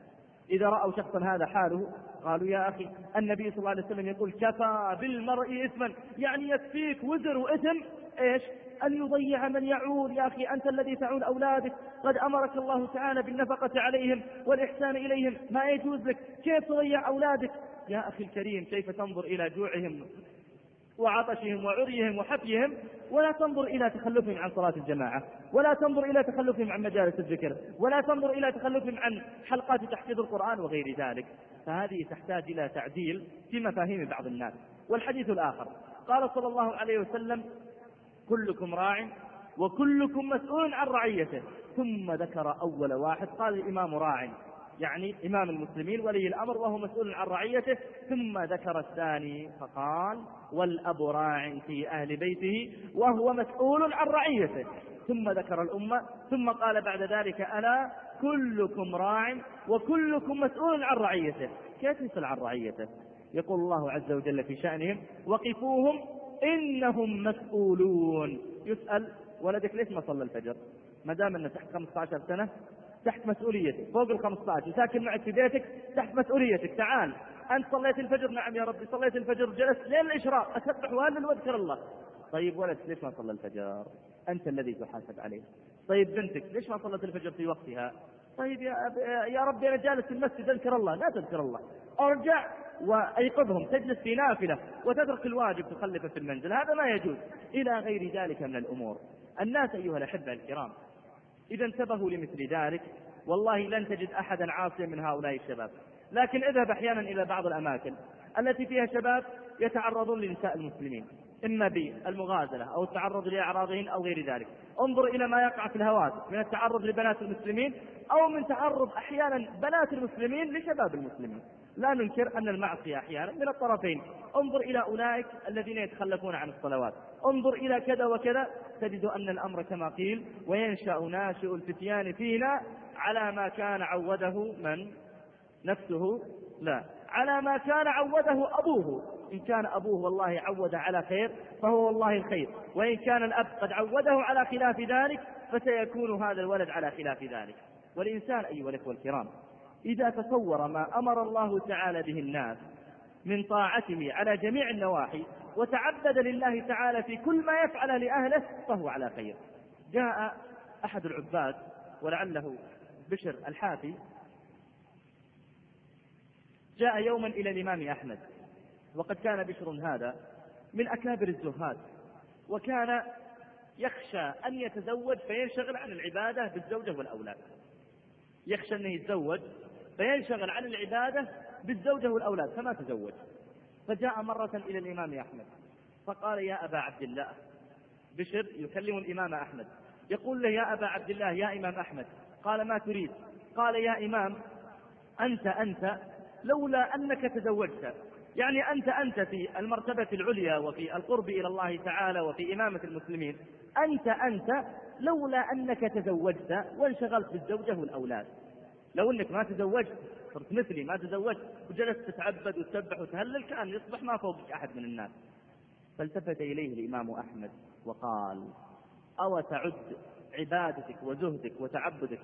إذا رأوا شخصا هذا حاله قالوا يا أخي النبي صلى الله عليه وسلم يقول كفى بالمرء إثما. يعني يكفيك وزر وإثم إيش؟ أن يضيع من يعول يا أخي أنت الذي تعول أولادك. قد أمرك الله تعالى بالنفقة عليهم والإحسان إليهم. ما يجوز لك. كيف تضيع أولادك؟ يا أخي الكريم كيف تنظر إلى جوعهم؟ وعطشهم وعريهم وحفيهم ولا تنظر إلى تخلفهم عن صلاة الجماعة ولا تنظر إلى تخلفهم عن مجالس الذكر ولا تنظر إلى تخلفهم عن حلقات تحفيظ القرآن وغير ذلك. فهذه تحتاج إلى تعديل في مفاهيم بعض الناس. والحديث الآخر قال صلى الله عليه وسلم كلكم راع وكلكم مسؤول عن رعيته. ثم ذكر أول واحد قال الإمام راع. يعني إمام المسلمين ولي الأمر وهو مسؤول عن رعيته ثم ذكر الثاني فقال والأب راع في أهل بيته وهو مسؤول عن رعيته. ثم ذكر الأمة ثم قال بعد ذلك ألا كلكم راع وكلكم مسؤول عن رعيته. كيف يسأل عن رعيته؟ يقول الله عز وجل في شأنهم وقفوهم إنهم مسؤولون. يسأل ولدك ليش ما صلى الفجر؟ ما دام انه تحت 15 سنة تحت مسؤوليتك فوق ال 15 وساكن معك في بيتك تحت مسؤوليتك. تعال. أنت صليت الفجر؟ نعم يا ربي صليت الفجر جلست لين الإشراق. أسبح وأهلل واذكر الله. طيب ولد ليش ما صلى الفجر؟ أنت الذي تحاسب عليه. طيب بنتك ليش ما صلت الفجر في وقتها؟ طيب يا, يا ربي أنا جالس في المسجد أذكر الله. لا تذكر الله. أرجع وأيقظهم تجلس في نافلة وتترك الواجب تخلفه في المنزل. هذا ما يجوز. إلى غير ذلك من الأمور. الناس أيها الأحبة الكرام إذا انتبهوا لمثل ذلك. والله لن تجد أحدا عاصيا من هؤلاء الشباب. لكن اذهب أحيانا إلى بعض الأماكن التي فيها شباب يتعرضون لنساء المسلمين إما بالمغازلة أو التعرض لأعراضهن أو غير ذلك. انظر إلى ما يقع في الهواتف من التعرض لبنات المسلمين أو من تعرض أحيانا بنات المسلمين لشباب المسلمين. لا ننكر أن المعصية أحيانا من الطرفين. انظر إلى أولئك الذين يتخلفون عن الصلوات. انظر إلى كذا وكذا تجد أن الأمر كما قيل وينشأ ناشئ الفتيان فينا على ما كان عوده من؟ نفسه؟ لا. على ما كان عوده أبوه. إن كان أبوه والله عود على خير فهو والله الخير. وإن كان الأب قد عوده على خلاف ذلك فسيكون هذا الولد على خلاف ذلك. والإنسان أيها الإخوة الكرام إذا تصور ما أمر الله تعالى به الناس من طاعته على جميع النواحي وتعبد لله تعالى في كل ما يفعل لأهله فهو على خير. جاء أحد العباد ولعله بشر الحافي جاء يوما إلى الإمام أحمد وقد كان بشر هذا من أكابر الزهاد وكان يخشى أن يتزوج فينشغل عن العبادة بالزوجة والأولاد. يخشى أنه يتزوج فينشغل عن العبادة بالزوجة والأولاد فما تزوج. فجاء مرة إلى الإمام أحمد فقال يا أبا عبد الله. بشر يكلم الإمام أحمد يقول له يا أبا عبد الله يا إمام أحمد. قال ما تريد. قال يا إمام أنت أنت لولا أنك تزوجت يعني أنت أنت في المرتبة العليا وفي القرب إلى الله تعالى وفي إمامة المسلمين أنت أنت لولا أنك تزوجت وانشغلت بالزوجة والأولاد. لو أنك ما تزوجت صرت مثلي ما تزوجت وجلست تتعبد وتسبح وتهلل كان يصبح ما فوقك أحد من الناس. فالتفت إليه الإمام أحمد وقال أو تعد عبادتك وزهدك وتعبدك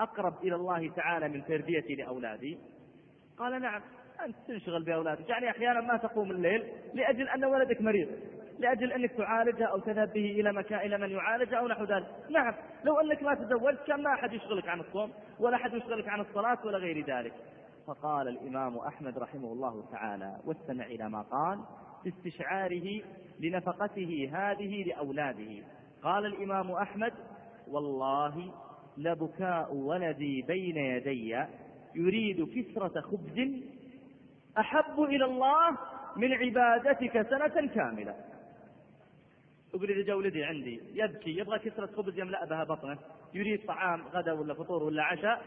أقرب إلى الله تعالى من تربيتي لأولادي؟ قال نعم أنت تنشغل بأولادك. يعني أحيانا ما تقوم الليل لأجل أن ولدك مريض. لأجل أنك تعالجه أو تذهب به إلى مكان إلى من يعالجه أو نحو ذلك. نعم لو أنك ما تزوجت كان ما أحد يشغلك عن الصوم ولا أحد يشغلك عن الصلاة ولا غير ذلك. فقال الإمام أحمد رحمه الله تعالى واستمع إلى ما قال في استشعاره لنفقته هذه لأولاده. قال الإمام أحمد والله لبكاء ولدي بين يدي يريد كسرة خبز أحب إلى الله من عبادتك سنة كاملة. يقول جاء ولدي عندي يبكي يبغى كسرة خبز يملأ بها بطنه يريد طعام غدا ولا فطور ولا عشاء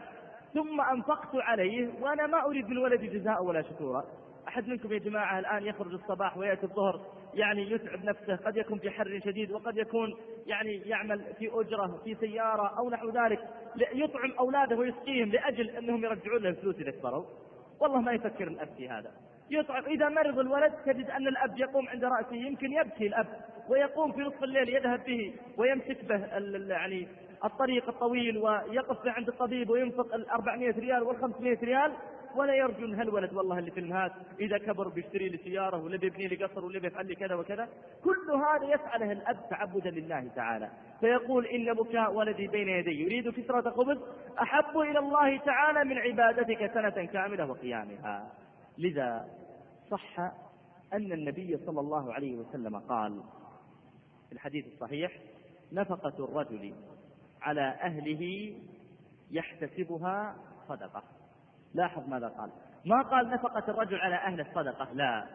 ثم أنفقت عليه وأنا ما أريد من ولدي جزاء ولا شكورا. أحد منكم يا جماعة الآن يخرج الصباح ويأتي الظهر يعني يتعب نفسه قد يكون في حر شديد وقد يكون يعني يعمل في أجرة في سيارة أو نحو ذلك يطعم أولاده ويسقيهم لأجل أنهم يرجعون له الفلوس إذا كبروا والله ما يفكر الأب في هذا. يطعم إذا مرض الولد تجد أن الأب يقوم عند رأسه يمكن يبكي الأب. ويقوم في نصف الليل يذهب به ويمسك به يعني الطريق الطويل ويقف عند الطبيب وينفق ال 400 ريال وال 500 ريال ولا يرجو ان هالولد والله اللي في النهاية إذا كبر بيشتري لي سيارة ولا بيبني لي قصر ولا بيفعل لي كذا وكذا. كل هذا يفعله الأب تعبدا لله تعالى. فيقول إن بكاء ولدي بين يدي يريد كسرة خبز؟ أحب إلى الله تعالى من عبادتك سنة كاملة وقيامها. لذا صح أن النبي صلى الله عليه وسلم قال في الحديث الصحيح نفقة الرجل على أهله يحتسبها صدقة. لاحظ ماذا قال. ما قال نفقة الرجل على أهله صدقة. لا.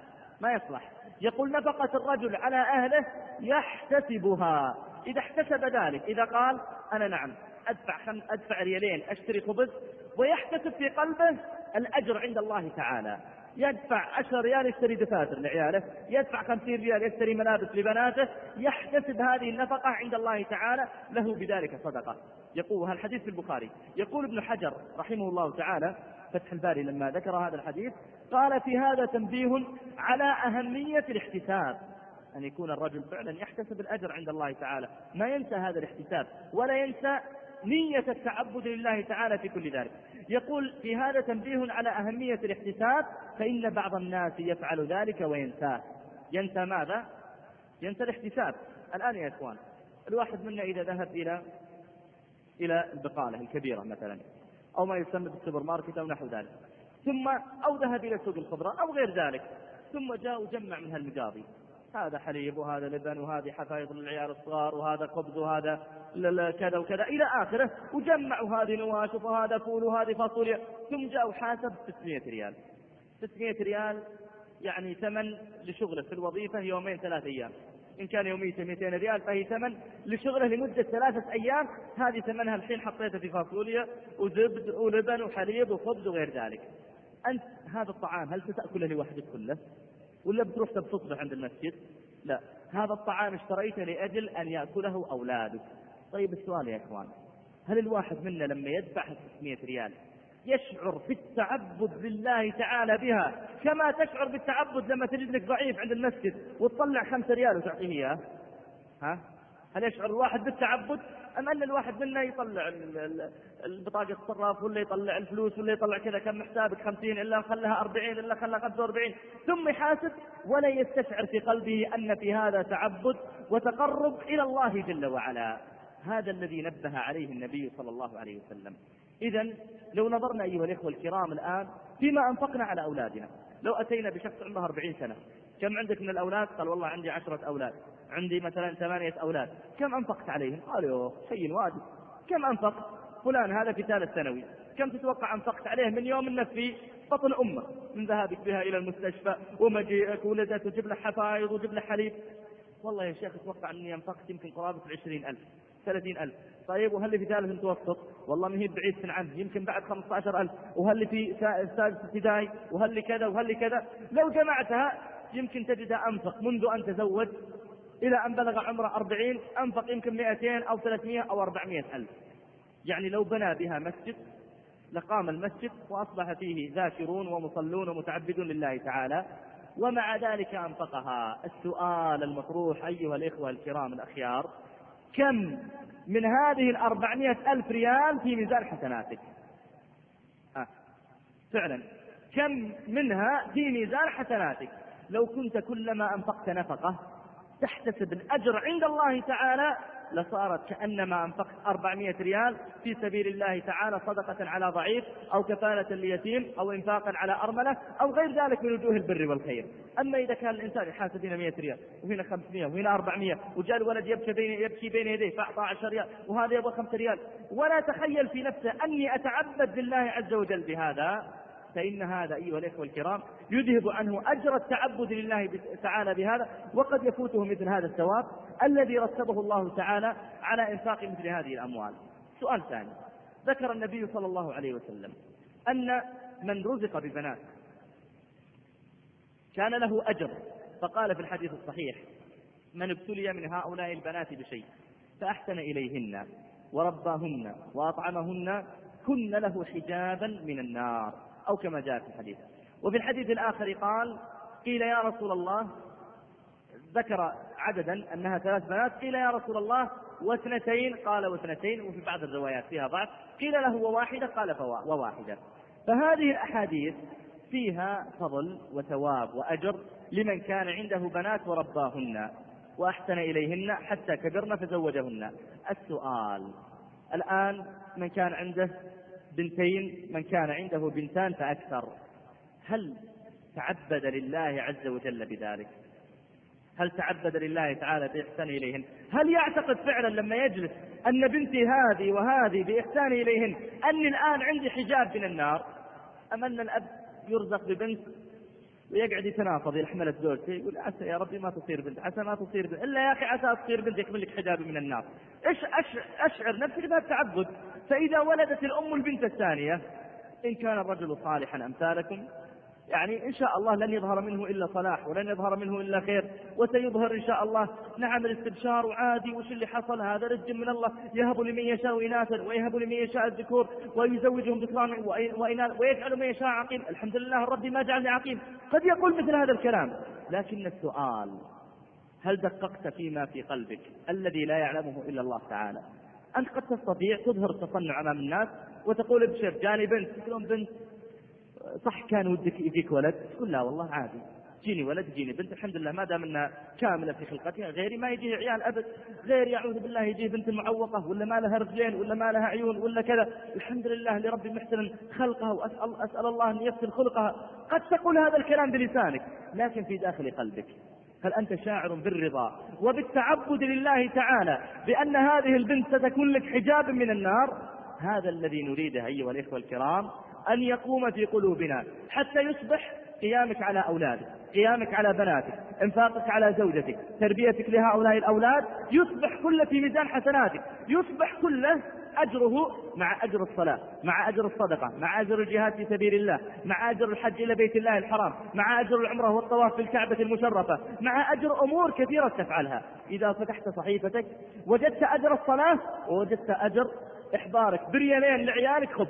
ما يصلح. يقول نفقة الرجل على أهله يحتسبها. إذا احتسب ذلك إذا قال أنا نعم أدفع خم أدفع ريالين أشتري خبز ويحتسب في قلبه الأجر عند الله تعالى. يدفع عشر ريال يشتري دفاتر لعياله يدفع خمسين ريال يشتري ملابس لبناته يحتسب هذه النفقة عند الله تعالى له بذلك صدقة. يقول الحديث في البخاري. يقول ابن حجر رحمه الله تعالى فتح الباري لما ذكر هذا الحديث قال في هذا تنبيه على أهمية الاحتساب. أن يكون الرجل فعلا يحتسب الأجر عند الله تعالى. ما ينسى هذا الاحتساب ولا ينسى نية التعبد لله تعالى في كل ذلك. يقول في هذا تنبيه على أهمية الاحتساب فإن بعض الناس يفعل ذلك وينساه ينسى ماذا؟ ينسى الاحتساب. الآن يا إخوان الواحد منا إذا ذهب إلى إلى البقالة الكبيرة مثلا أو ما يسمى بالسوبر ماركت أو نحو ذلك. ثم أو ذهب إلى سوق الخضرة أو غير ذلك. ثم جاء وجمع من هالمقاضي. هذا حليب وهذا لبن وهذه حفايض للعيال الصغار وهذا خبز وهذا كذا وكذا إلى آخره. وجمعوا هذه نواشف وهذا فول وهذه فاصوليا. ثم جاء وحاسب 600 ريال. 600 ريال يعني ثمن لشغله في الوظيفة يومين ثلاث أيام. إن كان يوميته 200 ريال فهي ثمن لشغله لمدة ثلاثة أيام. هذه ثمنها الحين حطيتها في فاصوليا وزبد ولبن وحليب وخبز وغير ذلك. أنت هذا الطعام هل ستأكله لوحدك كله؟ ولا بتروح تصبح عند المسجد؟ لا. هذا الطعام اشتريته لأجل أن يأكله أولادك. طيب السؤال يا إخوان هل الواحد منا لما يدفع 600 ريال يشعر بالتعبد لله تعالى بها كما تشعر بالتعبد لما تجد لك ضعيف عند المسجد وتطلع خمسة ريال وتعطيه إياه؟ ها؟ هل يشعر الواحد بالتعبد؟ أم أن الواحد منا يطلع البطاقة الصراف ولا يطلع الفلوس ولا يطلع كذا كم حسابك خمسين إلا خلها أربعين إلا خلها خمسة وأربعين ثم يحاسب ولا يستشعر في قلبه أن في هذا تعبد وتقرب إلى الله جل وعلا. هذا الذي نبه عليه النبي صلى الله عليه وسلم. إذا لو نظرنا أيها الإخوة الكرام الآن فيما أنفقنا على أولادنا. لو أتينا بشخص عمره 40 سنة كم عندك من الأولاد؟ قال والله عندي عشرة أولاد. عندي مثلا ثمانية أولاد كم أنفقت عليهم؟ قال يوه شيء واجب. كم أنفقت؟ فلان هذا في ثالث ثانوي كم تتوقع أنفقت عليه من يوم انك في بطن أمة. من ذهابك بها إلى المستشفى ومجيئك ولدت وجب له حفايض وجب له حليب. والله يا شيخ أتوقع أني أنفقت يمكن قرابة العشرين ألف ثلاثين ألف. طيب وهل في ثالث متوسط؟ والله ما هي بعيد عنه يمكن بعد خمسة عشر ألف. وهل في سادس ابتدائي؟ وهل كذا وهل كذا لو جمعتها يمكن تجدها أنفق منذ أن تزوج. إلى أن بلغ عمره أربعين أنفق يمكن مئتين أو ثلاثمائة أو أربعمائة ألف. يعني لو بنى بها مسجد لقام المسجد وأصبح فيه ذاكرون ومصلون ومتعبدون لله تعالى ومع ذلك أنفقها. السؤال المطروح أيها الإخوة الكرام الأخيار كم من هذه الأربعمائة ألف ريال في ميزان حسناتك؟ آه. فعلا. كم منها في ميزان حسناتك؟ لو كنت كلما أنفقت نفقة تحتسب الأجر عند الله تعالى لصارت كأنما أنفقت 400 ريال في سبيل الله تعالى صدقة على ضعيف أو كفالة ليتيم أو إنفاقا على أرملة أو غير ذلك من وجوه البر والخير. أما إذا كان الإنسان يحاسب هنا 100 ريال وهنا 500 وهنا 400 وجاء الولد يبكي بين يبكي بين يديه فأعطى 10 ريال وهذا يبغى 5 ريال. ولا تخيل في نفسه أني أتعبد لله عز وجل بهذا. فإن هذا أيها الإخوة الكرام يذهب عنه أجر التعبد لله تعالى بهذا وقد يفوته مثل هذا الثواب الذي رتبه الله تعالى على إنفاق مثل هذه الأموال. سؤال ثاني. ذكر النبي صلى الله عليه وسلم أن من رزق ببنات كان له أجر فقال في الحديث الصحيح من ابتلي من هؤلاء البنات بشيء فأحسن إليهن ورباهن وأطعمهن كن له حجابا من النار. أو كما جاء في الحديث. وفي الحديث الآخر قال قيل يا رسول الله ذكر عددا أنها ثلاث بنات قيل يا رسول الله واثنتين قال واثنتين وفي بعض الروايات فيها ضعف قيل له وواحدة قال وواحدة. فهذه الأحاديث فيها فضل وثواب وأجر لمن كان عنده بنات ورباهن وأحسن إليهن حتى كبرن فزوجهن. السؤال الآن من كان عنده بنتين من كان عنده بنتان فأكثر. هل تعبد لله عز وجل بذلك؟ هل تعبد لله تعالى بإحسان إليهن؟ هل يعتقد فعلا لما يجلس أن بنتي هذه وهذه بإحسان إليهن أني الآن عندي حجاب من النار؟ أم أن الأب يرزق ببنت ويقعد يتنافض يحمل زوجته يقول عسى يا ربي ما تصير بنت عسى ما تصير بنت إلا يا أخي عسى تصير بنت يكمل لك حجابي من النار إيش أشعر نفسك بهذا التعبد؟ فإذا ولدت الأم البنت الثانية إن كان الرجل صالحا أمثالكم يعني إن شاء الله لن يظهر منه إلا صلاح ولن يظهر منه إلا خير وسيظهر إن شاء الله نعم الاستبشار وعادي وش اللي حصل؟ هذا رزق من الله يهب لمن يشاء إناثا ويهب لمن يشاء الذكور ويزوجهم ذكران ويجعل من يشاء عقيم. الحمد لله ربي ما جعلني عقيم. قد يقول مثل هذا الكلام. لكن السؤال هل دققت فيما في قلبك الذي لا يعلمه إلا الله تعالى؟ أنت قد تستطيع تظهر التصنع أمام الناس وتقول ابشر جاني بنت تقولون بنت صح كان ودك يجيك ولد؟ تقول لا والله عادي. جيني ولد جيني بنت. الحمد لله ما دام إنها كاملة في خلقتها غيري ما يجيه عيال أبد. غير يعوذ بالله يجيه بنت معوقة ولا ما لها رجلين ولا ما لها عيون ولا كذا. الحمد لله لربي محسن خلقها وأسأل أسأل الله أن يحسن خلقها. قد تقول هذا الكلام بلسانك لكن في داخل قلبك. هل أنت شاعر بالرضا وبالتعبد لله تعالى بأن هذه البنت ستكون لك حجاب من النار؟ هذا الذي نريده أيها الإخوة الكرام أن يقوم في قلوبنا حتى يصبح قيامك على أولادك قيامك على بناتك إنفاقك على زوجتك تربيتك لهؤلاء الأولاد يصبح كله في ميزان حسناتك يصبح كله أجره مع أجر الصلاة مع أجر الصدقة مع أجر الجهاد في سبيل الله مع أجر الحج إلى بيت الله الحرام مع أجر العمرة والطواف في الكعبة المشرفة مع أجر أمور كثيرة تفعلها. إذا فتحت صحيفتك وجدت أجر الصلاة ووجدت أجر إحضارك بريالين لعيالك خذ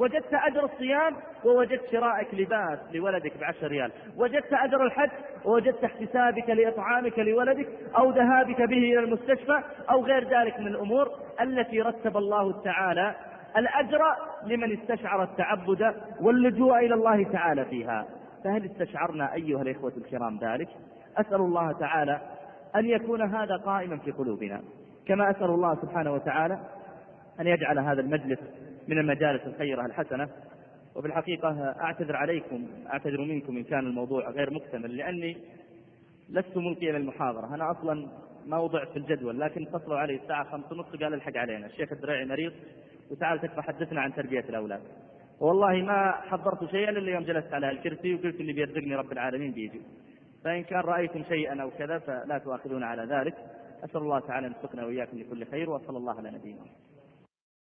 وجدت أجر الصيام ووجدت شرائك لباس لولدك بعشر ريال. وجدت أجر الحج ووجدت احتسابك لإطعامك لولدك أو ذهابك به إلى المستشفى أو غير ذلك من الأمور التي رتب الله تعالى الأجر لمن استشعر التعبد واللجوء إلى الله تعالى فيها. فهل استشعرنا أيها الإخوة الكرام ذلك؟ أسأل الله تعالى أن يكون هذا قائما في قلوبنا. كما أسأل الله سبحانه وتعالى أن يجعل هذا المجلس من المجالس الخيرة الحسنة. وفي الحقيقة أعتذر عليكم أعتذر منكم إن كان الموضوع غير مكتمل لأني لست ملقيا للمحاضرة. أنا أصلا موضع في الجدول لكن اتصلوا علي الساعة خمسة ونصف قال الحق علينا. الشيخ الدرعي مريض وتعال تكفى حدثنا عن تربية الأولاد. والله ما حضرت شيئا إلا يوم جلست على الكرسي وقلت اللي بيرزقني رب العالمين بيجي. فإن كان رأيتم شيئا أو كذا فلا تؤاخذون على ذلك. أسأل الله تعالى أن يوفقنا وإياكم لكل خير وصلى الله على نبينا